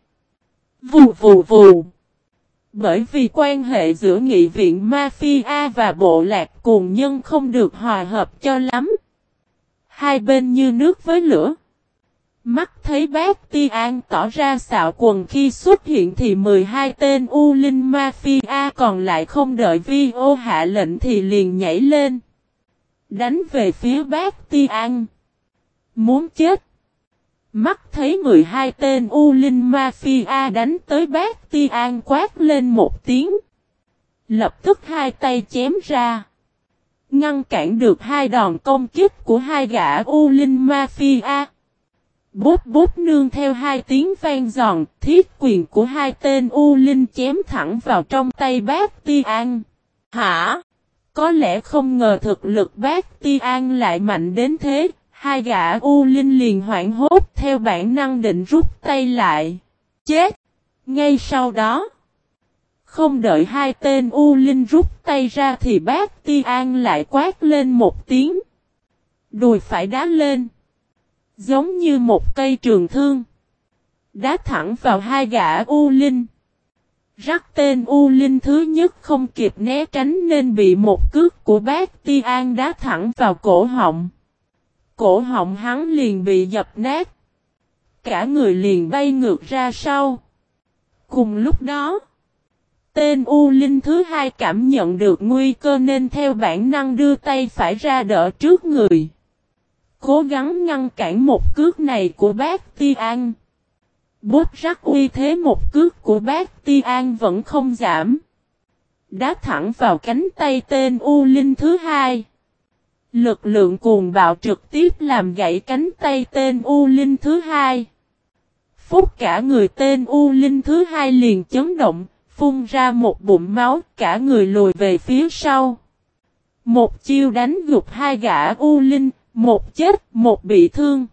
Vù vù vù. Bởi vì quan hệ giữa nghị viện Mafia và bộ lạc cùng nhân không được hòa hợp cho lắm. Hai bên như nước với lửa. Mắt thấy bác Ti An tỏ ra xạo quần khi xuất hiện thì 12 tên U Linh Mafia còn lại không đợi vi ô hạ lệnh thì liền nhảy lên. Đánh về phía bác Ti An. Muốn chết. Mắt thấy 12 tên U Linh Mafia đánh tới bác Ti An quát lên một tiếng. Lập tức hai tay chém ra. Ngăn cản được hai đòn công kích của hai gã U Linh Mafia. Bút bút nương theo hai tiếng vang giòn, thiết quyền của hai tên U Linh chém thẳng vào trong tay bác Ti An. Hả? Có lẽ không ngờ thực lực bác Ti An lại mạnh đến thế, Hai gã U Linh liền hoảng hốt theo bản năng định rút tay lại. Chết! Ngay sau đó, không đợi hai tên U Linh rút tay ra thì bác Ti An lại quát lên một tiếng. Đùi phải đá lên. Giống như một cây trường thương. Đá thẳng vào hai gã U Linh. Rắc tên U Linh thứ nhất không kịp né tránh nên bị một cước của bác Ti An đá thẳng vào cổ họng. Cổ họng hắn liền bị dập nát. Cả người liền bay ngược ra sau. Cùng lúc đó, tên U Linh thứ hai cảm nhận được nguy cơ nên theo bản năng đưa tay phải ra đỡ trước người. Cố gắng ngăn cản một cước này của bác Ti An. Bốt rắc uy thế một cước của bác Ti An vẫn không giảm. Đá thẳng vào cánh tay tên U Linh thứ hai. Lực lượng cuồng bạo trực tiếp làm gãy cánh tay tên U Linh thứ hai. Phúc cả người tên U Linh thứ hai liền chấn động, phun ra một bụng máu, cả người lùi về phía sau. Một chiêu đánh gục hai gã U Linh, một chết, một bị thương.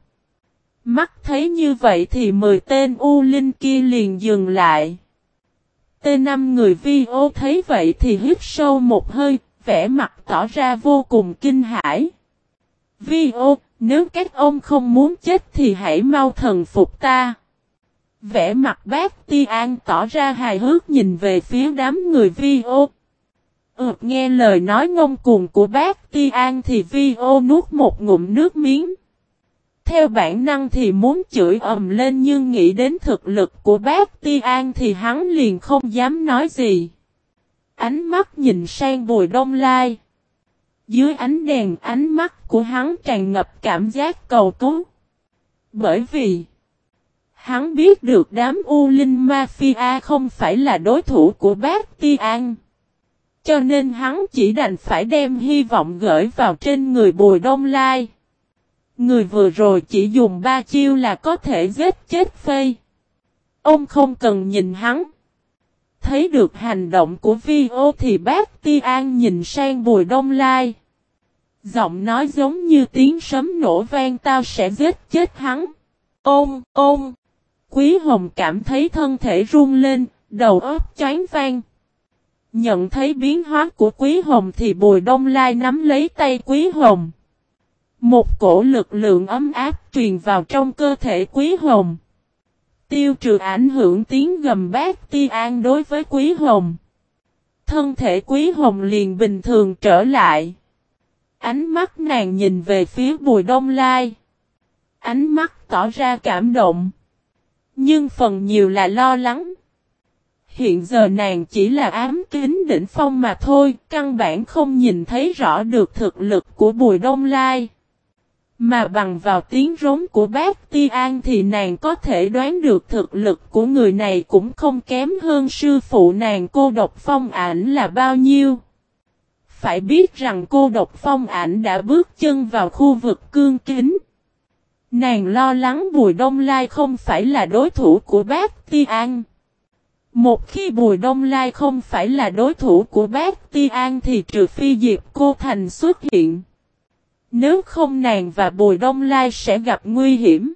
Mắt thấy như vậy thì mười tên U Linh kia liền dừng lại. Tên năm người vi ô thấy vậy thì hít sâu một hơi, vẻ mặt tỏ ra vô cùng kinh hãi. Vi ô, nếu các ông không muốn chết thì hãy mau thần phục ta. Vẻ mặt bác Ti An tỏ ra hài hước nhìn về phía đám người vi ô. Ừ, nghe lời nói ngông cuồng của bác Ti An thì vi ô nuốt một ngụm nước miếng. Theo bản năng thì muốn chửi ầm lên nhưng nghĩ đến thực lực của bác Ti An thì hắn liền không dám nói gì. Ánh mắt nhìn sang bùi đông lai. Dưới ánh đèn, ánh mắt của hắn tràn ngập cảm giác cầu cứu. Bởi vì, hắn biết được đám U Linh Mafia không phải là đối thủ của bác Ti An. Cho nên hắn chỉ đành phải đem hy vọng gửi vào trên người bùi đông lai. Người vừa rồi chỉ dùng ba chiêu là có thể giết chết Phê. Ông không cần nhìn hắn. Thấy được hành động của Vi ô thì bác Ti An nhìn sang Bùi Đông Lai. Giọng nói giống như tiếng sấm nổ vang tao sẽ giết chết hắn. Ôm, ôm. Quý Hồng cảm thấy thân thể run lên, đầu óc chán vang. Nhận thấy biến hóa của Quý Hồng thì Bùi Đông Lai nắm lấy tay Quý Hồng. Một cổ lực lượng ấm áp truyền vào trong cơ thể Quý Hồng. Tiêu trừ ảnh hưởng tiếng gầm bát ti an đối với Quý Hồng. Thân thể Quý Hồng liền bình thường trở lại. Ánh mắt nàng nhìn về phía Bùi Đông Lai. Ánh mắt tỏ ra cảm động. Nhưng phần nhiều là lo lắng. Hiện giờ nàng chỉ là ám kính đỉnh phong mà thôi, căn bản không nhìn thấy rõ được thực lực của Bùi Đông Lai. Mà bằng vào tiếng rống của bác Ti An thì nàng có thể đoán được thực lực của người này cũng không kém hơn sư phụ nàng cô độc phong ảnh là bao nhiêu. Phải biết rằng cô độc phong ảnh đã bước chân vào khu vực cương kính. Nàng lo lắng Bùi Đông Lai không phải là đối thủ của bác Ti An. Một khi Bùi Đông Lai không phải là đối thủ của bác Ti An thì trừ phi Diệp Cô Thành xuất hiện. Nếu không nàng và Bùi Đông Lai sẽ gặp nguy hiểm.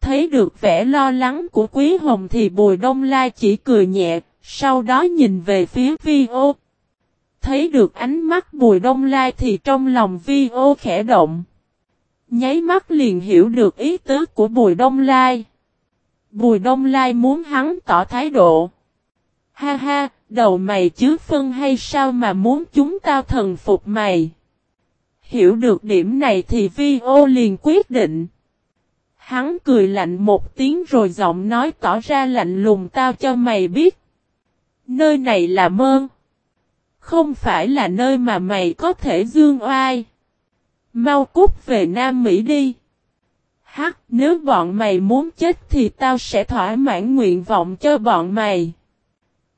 Thấy được vẻ lo lắng của Quý Hồng thì Bùi Đông Lai chỉ cười nhẹ, sau đó nhìn về phía Vi ô. Thấy được ánh mắt Bùi Đông Lai thì trong lòng Vi ô khẽ động. Nháy mắt liền hiểu được ý tứ của Bùi Đông Lai. Bùi Đông Lai muốn hắn tỏ thái độ. Ha ha, đầu mày chứ phân hay sao mà muốn chúng tao thần phục mày. Hiểu được điểm này thì Vi ô liền quyết định. Hắn cười lạnh một tiếng rồi giọng nói tỏ ra lạnh lùng tao cho mày biết. Nơi này là mơn. Không phải là nơi mà mày có thể dương oai. Mau cút về Nam Mỹ đi. Hắc, nếu bọn mày muốn chết thì tao sẽ thỏa mãn nguyện vọng cho bọn mày.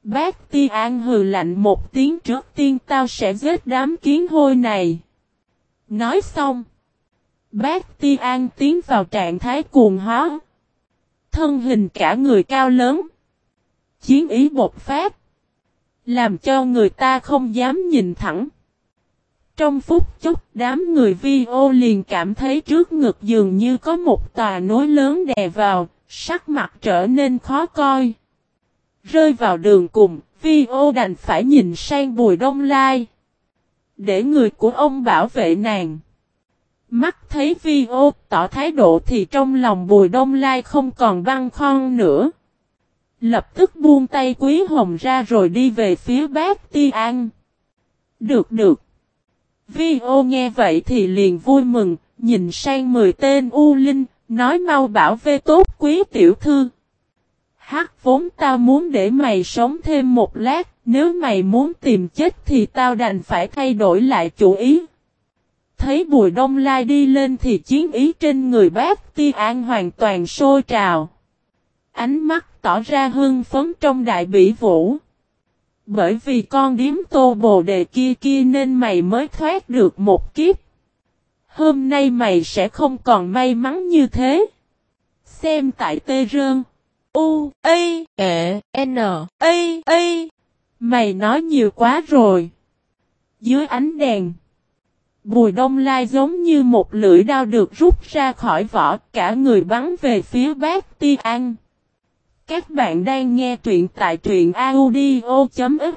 Bác Ti An hừ lạnh một tiếng trước tiên tao sẽ giết đám kiến hôi này. Nói xong. Bác Ti An tiến vào trạng thái cuồng hóa. Thân hình cả người cao lớn. Chiến ý bột phát. Làm cho người ta không dám nhìn thẳng. Trong phút chốc đám người vi ô liền cảm thấy trước ngực dường như có một tòa nối lớn đè vào, sắc mặt trở nên khó coi. Rơi vào đường cùng, vi ô đành phải nhìn sang bùi đông lai. Để người của ông bảo vệ nàng. Mắt thấy vi ô tỏ thái độ thì trong lòng bùi đông lai không còn băng khoăn nữa. Lập tức buông tay quý hồng ra rồi đi về phía bác ti an. Được được. Vi ô nghe vậy thì liền vui mừng, nhìn sang mười tên U Linh, nói mau bảo vệ tốt quý tiểu thư. Hắc vốn tao muốn để mày sống thêm một lát, nếu mày muốn tìm chết thì tao đành phải thay đổi lại chủ ý. Thấy Bùi Đông Lai đi lên thì chiến ý trên người bác Ti An hoàn toàn sôi trào. Ánh mắt tỏ ra hưng phấn trong đại bỉ vũ. Bởi vì con điếm tô bồ đề kia kia nên mày mới thoát được một kiếp. Hôm nay mày sẽ không còn may mắn như thế. Xem tại tê rơn. U, A, E, N, A, A. Mày nói nhiều quá rồi. Dưới ánh đèn. Bùi đông lai giống như một lưỡi đao được rút ra khỏi vỏ, cả người bắn về phía bác Ti An. Các bạn đang nghe truyện tại truyện audio.fiz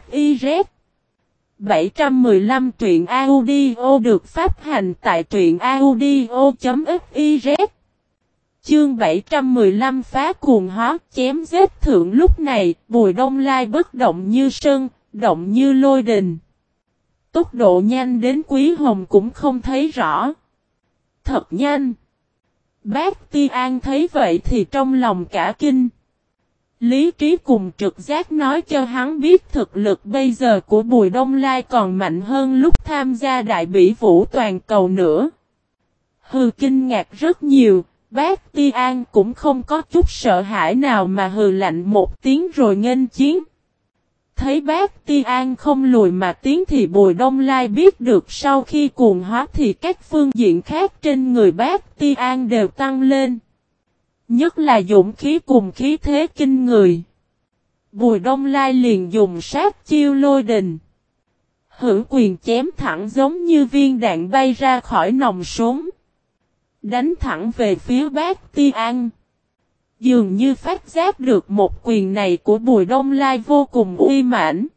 715 truyện audio được phát hành tại truyện audio.fiz Chương 715 phá cuồng hóa chém giết thượng lúc này, bùi đông lai bất động như sơn, động như lôi đình. Tốc độ nhanh đến quý hồng cũng không thấy rõ. Thật nhanh. Bác Ti An thấy vậy thì trong lòng cả kinh. Lý trí cùng trực giác nói cho hắn biết thực lực bây giờ của Bùi Đông Lai còn mạnh hơn lúc tham gia đại bỉ vũ toàn cầu nữa. hư kinh ngạc rất nhiều, bác Ti An cũng không có chút sợ hãi nào mà hừ lạnh một tiếng rồi nghênh chiến. Thấy bác Ti An không lùi mà tiến thì Bùi Đông Lai biết được sau khi cuồng hóa thì các phương diện khác trên người bác Ti An đều tăng lên. Nhất là dũng khí cùng khí thế kinh người. Bùi Đông Lai liền dùng sát chiêu lôi đình. Hữu quyền chém thẳng giống như viên đạn bay ra khỏi nòng súng. Đánh thẳng về phía bác Ti An. Dường như phát giác được một quyền này của Bùi Đông Lai vô cùng uy mãnh.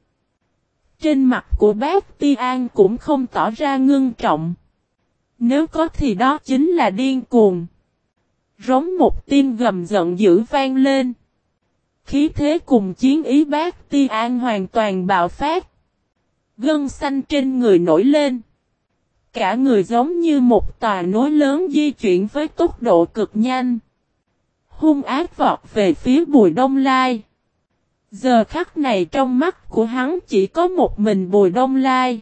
Trên mặt của bác Ti An cũng không tỏ ra ngưng trọng. Nếu có thì đó chính là điên cuồng. Rống một tiếng gầm giận dữ vang lên. Khí thế cùng chiến ý bác Ti An hoàn toàn bạo phát. Gân xanh trên người nổi lên. Cả người giống như một tòa núi lớn di chuyển với tốc độ cực nhanh. Hung ác vọt về phía bùi đông lai. Giờ khắc này trong mắt của hắn chỉ có một mình bùi đông lai.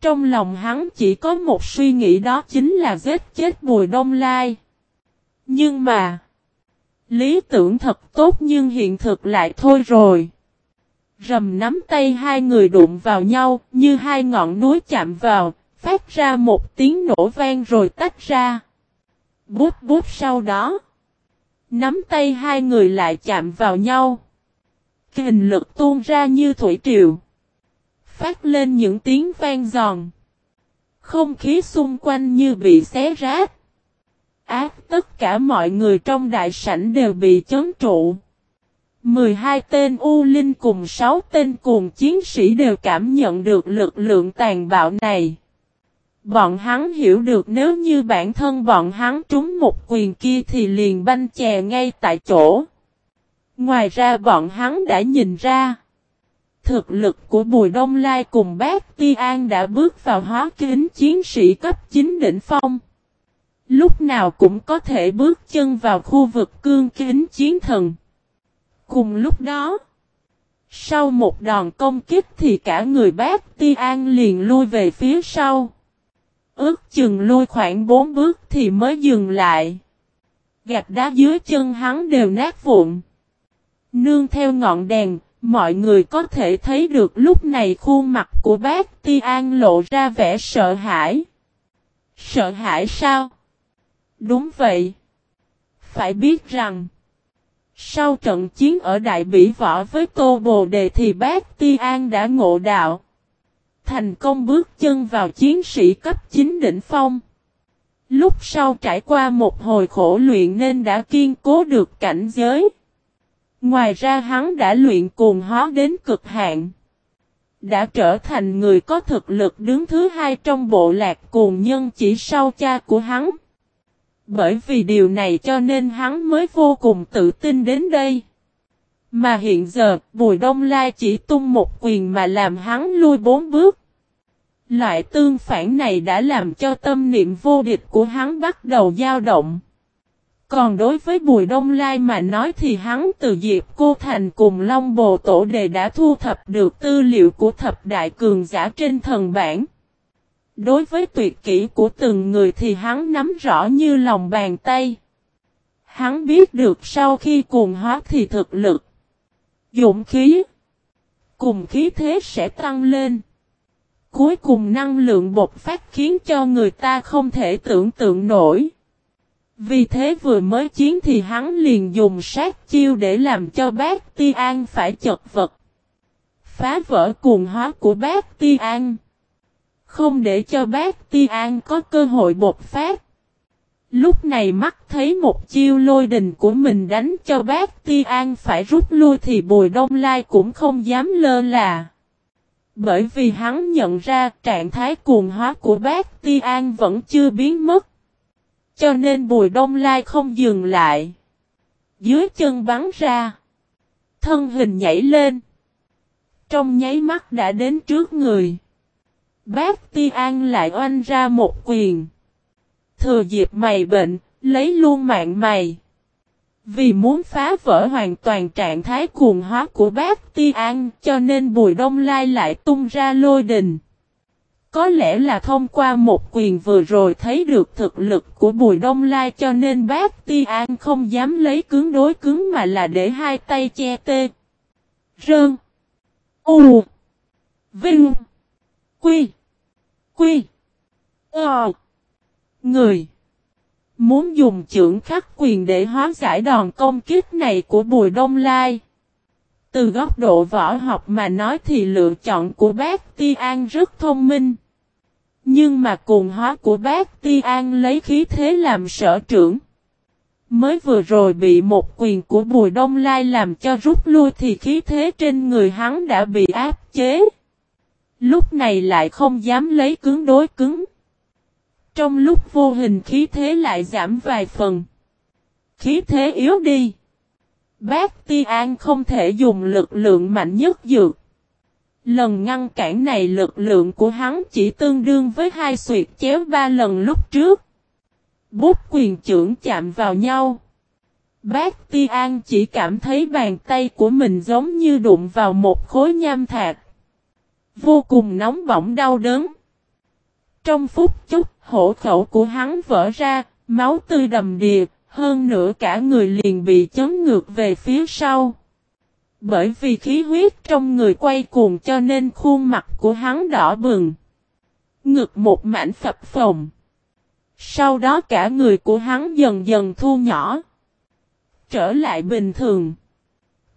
Trong lòng hắn chỉ có một suy nghĩ đó chính là giết chết bùi đông lai. Nhưng mà, lý tưởng thật tốt nhưng hiện thực lại thôi rồi. Rầm nắm tay hai người đụng vào nhau như hai ngọn núi chạm vào, phát ra một tiếng nổ vang rồi tách ra. Bút bút sau đó, nắm tay hai người lại chạm vào nhau. Kình lực tuôn ra như thủy triều. Phát lên những tiếng vang giòn. Không khí xung quanh như bị xé rách ác tất cả mọi người trong đại sảnh đều bị chấn trụ. 12 tên U Linh cùng 6 tên cùng chiến sĩ đều cảm nhận được lực lượng tàn bạo này. Bọn hắn hiểu được nếu như bản thân bọn hắn trúng một quyền kia thì liền banh chè ngay tại chỗ. Ngoài ra bọn hắn đã nhìn ra. Thực lực của Bùi Đông Lai cùng bác Ti An đã bước vào hóa kính chiến sĩ cấp 9 đỉnh phong. Lúc nào cũng có thể bước chân vào khu vực cương kính chiến thần. Cùng lúc đó, sau một đòn công kích thì cả người bác Ti An liền lui về phía sau. Ước chừng lui khoảng bốn bước thì mới dừng lại. Gạch đá dưới chân hắn đều nát vụn. Nương theo ngọn đèn, mọi người có thể thấy được lúc này khuôn mặt của bác Ti An lộ ra vẻ sợ hãi. Sợ hãi sao? Đúng vậy. Phải biết rằng, sau trận chiến ở Đại Bỉ Võ với Tô Bồ Đề thì bác Ti An đã ngộ đạo. Thành công bước chân vào chiến sĩ cấp 9 đỉnh phong. Lúc sau trải qua một hồi khổ luyện nên đã kiên cố được cảnh giới. Ngoài ra hắn đã luyện cuồng hóa đến cực hạn. Đã trở thành người có thực lực đứng thứ hai trong bộ lạc cuồng nhân chỉ sau cha của hắn. Bởi vì điều này cho nên hắn mới vô cùng tự tin đến đây. Mà hiện giờ, Bùi Đông Lai chỉ tung một quyền mà làm hắn lui bốn bước. Loại tương phản này đã làm cho tâm niệm vô địch của hắn bắt đầu dao động. Còn đối với Bùi Đông Lai mà nói thì hắn từ Diệp Cô Thành cùng Long Bồ Tổ Đề đã thu thập được tư liệu của thập đại cường giả trên thần bản. Đối với tuyệt kỹ của từng người thì hắn nắm rõ như lòng bàn tay. Hắn biết được sau khi cuồng hóa thì thực lực, dũng khí, cùng khí thế sẽ tăng lên. Cuối cùng năng lượng bột phát khiến cho người ta không thể tưởng tượng nổi. Vì thế vừa mới chiến thì hắn liền dùng sát chiêu để làm cho bác Ti An phải chật vật. Phá vỡ cuồng hóa của bác Ti An. Không để cho bác Ti An có cơ hội bột phát. Lúc này mắt thấy một chiêu lôi đình của mình đánh cho bác Ti An phải rút lui thì Bùi Đông Lai cũng không dám lơ là. Bởi vì hắn nhận ra trạng thái cuồng hóa của bác Ti An vẫn chưa biến mất. Cho nên Bùi Đông Lai không dừng lại. Dưới chân bắn ra. Thân hình nhảy lên. Trong nháy mắt đã đến trước người. Bác Ti An lại oanh ra một quyền. Thừa dịp mày bệnh, lấy luôn mạng mày. Vì muốn phá vỡ hoàn toàn trạng thái cuồng hóa của bác Ti An cho nên Bùi Đông Lai lại tung ra lôi đình. Có lẽ là thông qua một quyền vừa rồi thấy được thực lực của Bùi Đông Lai cho nên bác Ti An không dám lấy cứng đối cứng mà là để hai tay che tê. Rơn. U. Vinh. Quy. Quy. Ờ. Người. Muốn dùng trưởng khắc quyền để hóa giải đòn công kích này của Bùi Đông Lai. Từ góc độ võ học mà nói thì lựa chọn của bác Ti An rất thông minh. Nhưng mà cùng hóa của bác Ti An lấy khí thế làm sở trưởng. Mới vừa rồi bị một quyền của Bùi Đông Lai làm cho rút lui thì khí thế trên người hắn đã bị áp chế. Lúc này lại không dám lấy cứng đối cứng. Trong lúc vô hình khí thế lại giảm vài phần. Khí thế yếu đi. Bác Ti An không thể dùng lực lượng mạnh nhất dược. Lần ngăn cản này lực lượng của hắn chỉ tương đương với hai suyệt chéo ba lần lúc trước. Bút quyền trưởng chạm vào nhau. Bác Ti An chỉ cảm thấy bàn tay của mình giống như đụng vào một khối nham thạch. Vô cùng nóng bỏng đau đớn. Trong phút chốc, hổ khẩu của hắn vỡ ra, máu tươi đầm đìa, hơn nữa cả người liền bị chấn ngược về phía sau. Bởi vì khí huyết trong người quay cuồng cho nên khuôn mặt của hắn đỏ bừng. Ngực một mảnh phập phồng. Sau đó cả người của hắn dần dần thu nhỏ. Trở lại bình thường.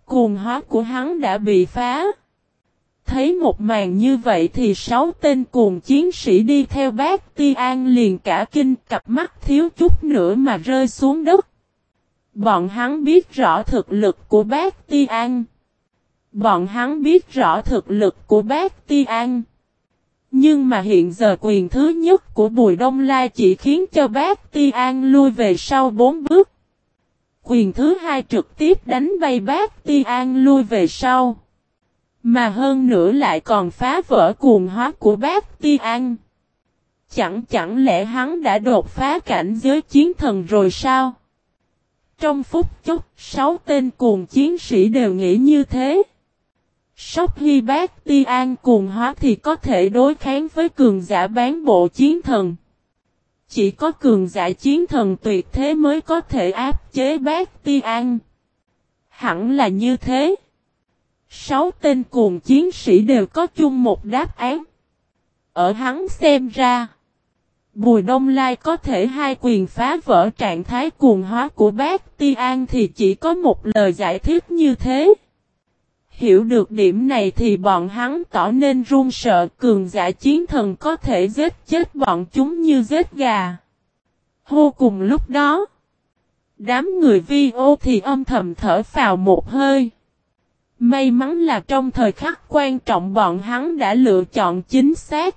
Cuồng hóa của hắn đã bị phá. Thấy một màn như vậy thì sáu tên cuồng chiến sĩ đi theo bác Ti An liền cả kinh, cặp mắt thiếu chút nữa mà rơi xuống đất. Bọn hắn biết rõ thực lực của bác Ti An. Bọn hắn biết rõ thực lực của bác Ti An. Nhưng mà hiện giờ quyền thứ nhất của Bùi Đông Lai chỉ khiến cho bác Ti An lui về sau bốn bước. Quyền thứ hai trực tiếp đánh bay bác Ti An lui về sau. Mà hơn nữa lại còn phá vỡ cuồng hóa của bác Ti An. Chẳng chẳng lẽ hắn đã đột phá cảnh giới chiến thần rồi sao? Trong phút chốc, sáu tên cuồng chiến sĩ đều nghĩ như thế. Sóc Hy Bác Ti An cuồng hóa thì có thể đối kháng với cường giả bán bộ chiến thần. Chỉ có cường giả chiến thần tuyệt thế mới có thể áp chế Bác Ti An. Hẳn là như thế. Sáu tên cuồng chiến sĩ đều có chung một đáp án. Ở hắn xem ra. Bùi Đông Lai có thể hai quyền phá vỡ trạng thái cuồng hóa của bác Ti An thì chỉ có một lời giải thích như thế. Hiểu được điểm này thì bọn hắn tỏ nên run sợ, cường giả chiến thần có thể giết chết bọn chúng như giết gà. Hô cùng lúc đó. Đám người vi ô thì âm thầm thở phào một hơi. May mắn là trong thời khắc quan trọng bọn hắn đã lựa chọn chính xác.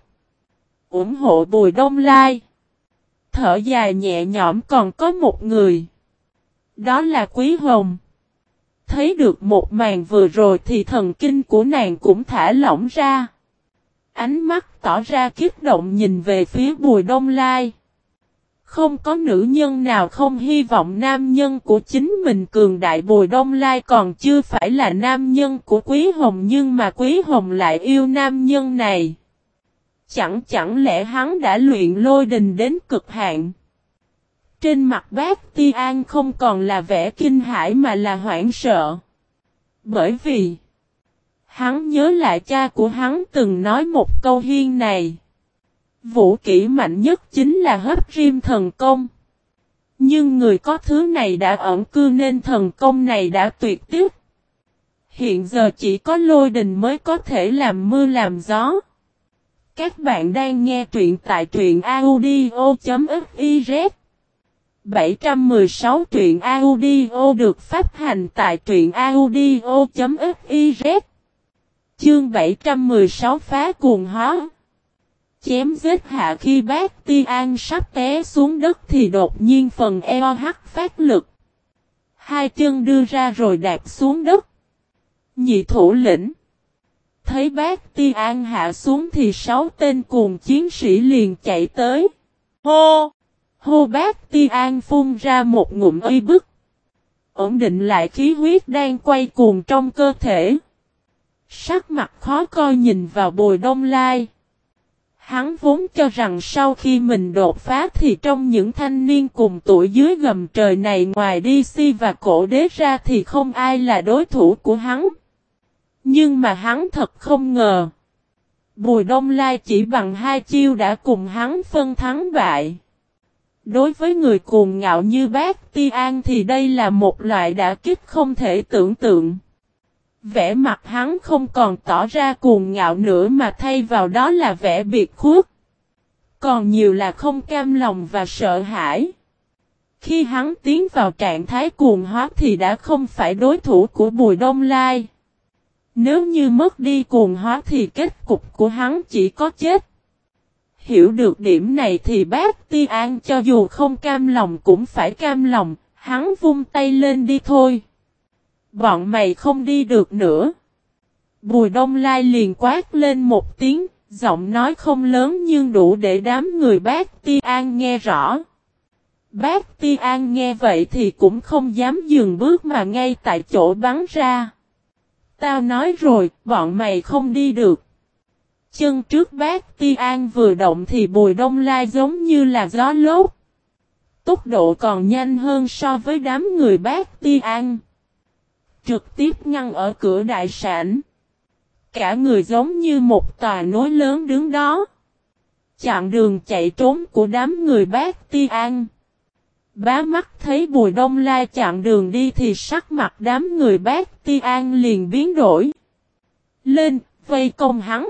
ủng hộ Bùi Đông Lai. Thở dài nhẹ nhõm còn có một người. Đó là Quý Hồng. Thấy được một màn vừa rồi thì thần kinh của nàng cũng thả lỏng ra. Ánh mắt tỏ ra kiếp động nhìn về phía Bùi Đông Lai. Không có nữ nhân nào không hy vọng nam nhân của chính mình cường đại Bùi Đông Lai còn chưa phải là nam nhân của Quý Hồng nhưng mà Quý Hồng lại yêu nam nhân này. Chẳng chẳng lẽ hắn đã luyện lôi đình đến cực hạn. Trên mặt bác Ti An không còn là vẻ kinh hãi mà là hoảng sợ. Bởi vì, Hắn nhớ lại cha của hắn từng nói một câu hiên này. Vũ kỹ mạnh nhất chính là hấp riêng thần công. Nhưng người có thứ này đã ẩn cư nên thần công này đã tuyệt tiếc. Hiện giờ chỉ có lôi đình mới có thể làm mưa làm gió. Các bạn đang nghe truyện tại truyện audio.fiz 716 truyện audio được phát hành tại truyện audio.fiz Chương 716 phá cuồng hóa Chém giết hạ khi bác Ti An sắp té xuống đất thì đột nhiên phần eo hắt phát lực. Hai chân đưa ra rồi đạp xuống đất. Nhị thủ lĩnh. Thấy bác Ti An hạ xuống thì sáu tên cuồng chiến sĩ liền chạy tới. Hô! Hô bác Ti An phun ra một ngụm uy bức. Ổn định lại khí huyết đang quay cuồng trong cơ thể. Sắc mặt khó coi nhìn vào bồi đông lai. Hắn vốn cho rằng sau khi mình đột phá thì trong những thanh niên cùng tuổi dưới gầm trời này ngoài DC và cổ đế ra thì không ai là đối thủ của hắn. Nhưng mà hắn thật không ngờ. Bùi Đông Lai chỉ bằng hai chiêu đã cùng hắn phân thắng bại. Đối với người cuồng ngạo như bác Ti An thì đây là một loại đã kích không thể tưởng tượng. Vẻ mặt hắn không còn tỏ ra cuồng ngạo nữa mà thay vào đó là vẻ biệt khuất. Còn nhiều là không cam lòng và sợ hãi. Khi hắn tiến vào trạng thái cuồng hóa thì đã không phải đối thủ của Bùi Đông Lai. Nếu như mất đi cuồng hóa thì kết cục của hắn chỉ có chết. Hiểu được điểm này thì bác Ti An cho dù không cam lòng cũng phải cam lòng, hắn vung tay lên đi thôi. Bọn mày không đi được nữa. Bùi Đông Lai liền quát lên một tiếng, giọng nói không lớn nhưng đủ để đám người bác Ti An nghe rõ. Bác Ti An nghe vậy thì cũng không dám dừng bước mà ngay tại chỗ bắn ra. Tao nói rồi, bọn mày không đi được. Chân trước bác Ti An vừa động thì bùi đông lai giống như là gió lốt. Tốc độ còn nhanh hơn so với đám người bác Ti An. Trực tiếp ngăn ở cửa đại sản. Cả người giống như một tòa nối lớn đứng đó. Chặn đường chạy trốn của đám người bác Ti An. Bá mắt thấy bùi đông lai chặn đường đi thì sắc mặt đám người bác Ti An liền biến đổi. Lên, vây công hắn.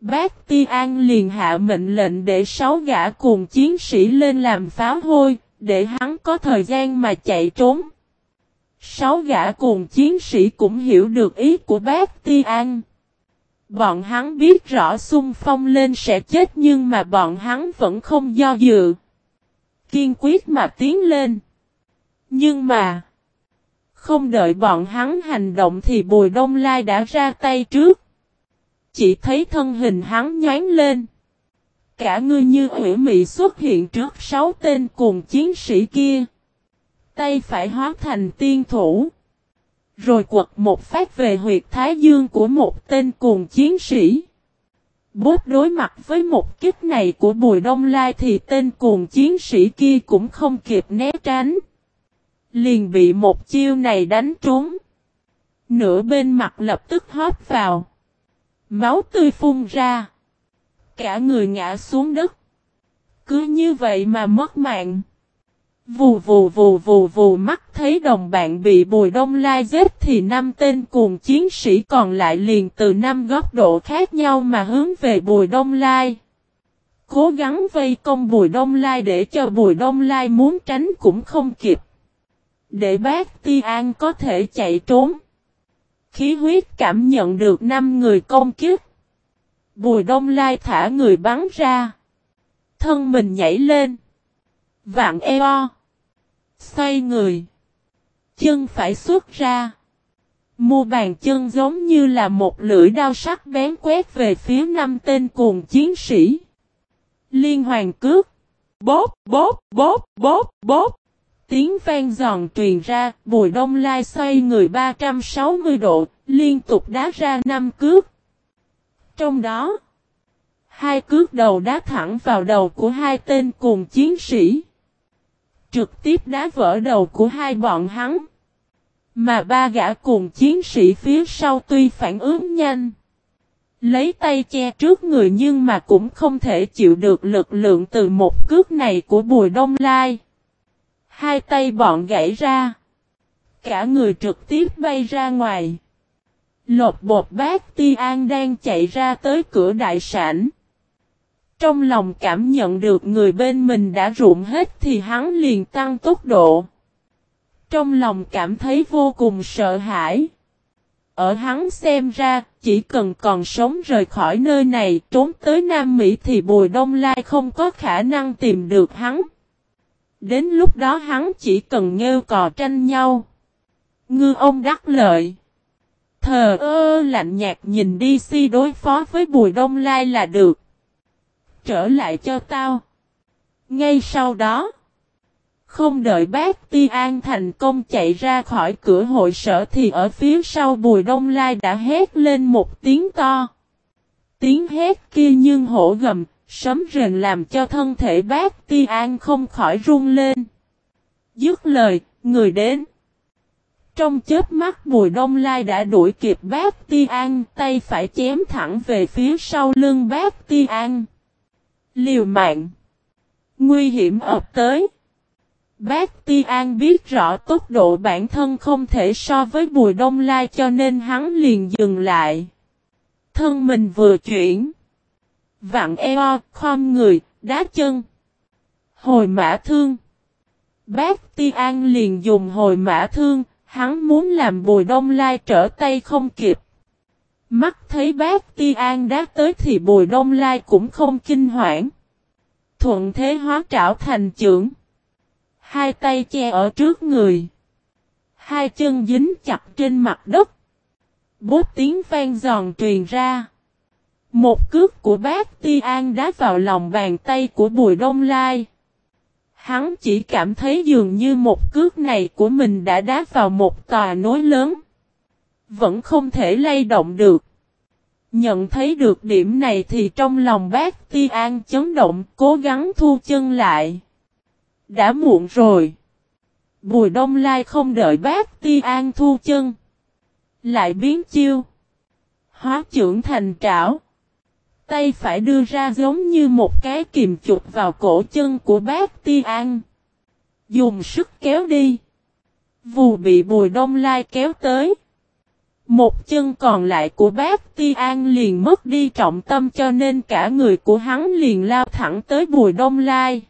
Bác Ti An liền hạ mệnh lệnh để sáu gã cùng chiến sĩ lên làm pháo hôi, để hắn có thời gian mà chạy trốn. Sáu gã cùng chiến sĩ cũng hiểu được ý của bác Ti An. Bọn hắn biết rõ xung phong lên sẽ chết nhưng mà bọn hắn vẫn không do dự. Kiên quyết mà tiến lên. Nhưng mà, không đợi bọn hắn hành động thì Bùi Đông Lai đã ra tay trước. Chỉ thấy thân hình hắn nhán lên. Cả người như hủy mị xuất hiện trước sáu tên cùng chiến sĩ kia. Tay phải hóa thành tiên thủ. Rồi quật một phát về huyệt thái dương của một tên cùng chiến sĩ. Bốt đối mặt với một kích này của Bùi Đông Lai thì tên cùng chiến sĩ kia cũng không kịp né tránh. Liền bị một chiêu này đánh trúng. Nửa bên mặt lập tức hóp vào. Máu tươi phun ra. Cả người ngã xuống đất. Cứ như vậy mà mất mạng. Vù vù vù vù vù mắt thấy đồng bạn bị bùi đông lai giết thì năm tên cùng chiến sĩ còn lại liền từ năm góc độ khác nhau mà hướng về bùi đông lai. Cố gắng vây công bùi đông lai để cho bùi đông lai muốn tránh cũng không kịp. Để bác Ti An có thể chạy trốn. Khí huyết cảm nhận được năm người công kiếp. Bùi đông lai thả người bắn ra. Thân mình nhảy lên. Vạn eo. Xoay người. Chân phải xuất ra. Mu bàn chân giống như là một lưỡi đao sắc bén quét về phía năm tên cùng chiến sĩ. Liên hoàn cước. Bóp, bóp, bóp, bóp, bóp. Tiếng vang giòn truyền ra, bùi đông lai xoay người 360 độ, liên tục đá ra năm cước. Trong đó, hai cước đầu đá thẳng vào đầu của hai tên cùng chiến sĩ trực tiếp đá vỡ đầu của hai bọn hắn. Mà ba gã cùng chiến sĩ phía sau tuy phản ứng nhanh. Lấy tay che trước người nhưng mà cũng không thể chịu được lực lượng từ một cước này của Bùi Đông Lai. Hai tay bọn gãy ra. Cả người trực tiếp bay ra ngoài. Lột bột bát ti an đang chạy ra tới cửa đại sản. Trong lòng cảm nhận được người bên mình đã rụng hết thì hắn liền tăng tốc độ. Trong lòng cảm thấy vô cùng sợ hãi. Ở hắn xem ra, chỉ cần còn sống rời khỏi nơi này trốn tới Nam Mỹ thì Bùi Đông Lai không có khả năng tìm được hắn. Đến lúc đó hắn chỉ cần nghêu cò tranh nhau. Ngư ông đắc lợi. Thờ ơ lạnh nhạt nhìn đi si đối phó với Bùi Đông Lai là được. Trở lại cho tao. Ngay sau đó. Không đợi bác Ti An thành công chạy ra khỏi cửa hội sở thì ở phía sau Bùi Đông Lai đã hét lên một tiếng to. Tiếng hét kia nhưng hổ gầm, sấm rền làm cho thân thể bác Ti An không khỏi run lên. Dứt lời, người đến. Trong chết mắt Bùi Đông Lai đã đuổi kịp bác Ti An, tay phải chém thẳng về phía sau lưng bác Ti An. Liều mạng. Nguy hiểm ập tới. Bác Ti An biết rõ tốc độ bản thân không thể so với Bùi Đông Lai cho nên hắn liền dừng lại. Thân mình vừa chuyển. Vặn eo, khom người, đá chân. Hồi mã thương. Bác Ti An liền dùng hồi mã thương, hắn muốn làm Bùi Đông Lai trở tay không kịp. Mắt thấy bác Ti An đã tới thì Bùi Đông Lai cũng không kinh hoảng. Thuận thế hóa trảo thành trưởng. Hai tay che ở trước người. Hai chân dính chặt trên mặt đất. Bốt tiếng vang giòn truyền ra. Một cước của bác Ti An đá vào lòng bàn tay của Bùi Đông Lai. Hắn chỉ cảm thấy dường như một cước này của mình đã đá vào một tòa núi lớn. Vẫn không thể lay động được. Nhận thấy được điểm này thì trong lòng bác Ti An chấn động, cố gắng thu chân lại. Đã muộn rồi. Bùi Đông Lai không đợi bác Ti An thu chân. Lại biến chiêu. Hóa trưởng thành trảo. Tay phải đưa ra giống như một cái kìm chụp vào cổ chân của bác Ti An. Dùng sức kéo đi. Vù bị Bùi Đông Lai kéo tới. Một chân còn lại của bác Ti An liền mất đi trọng tâm cho nên cả người của hắn liền lao thẳng tới Bùi Đông Lai.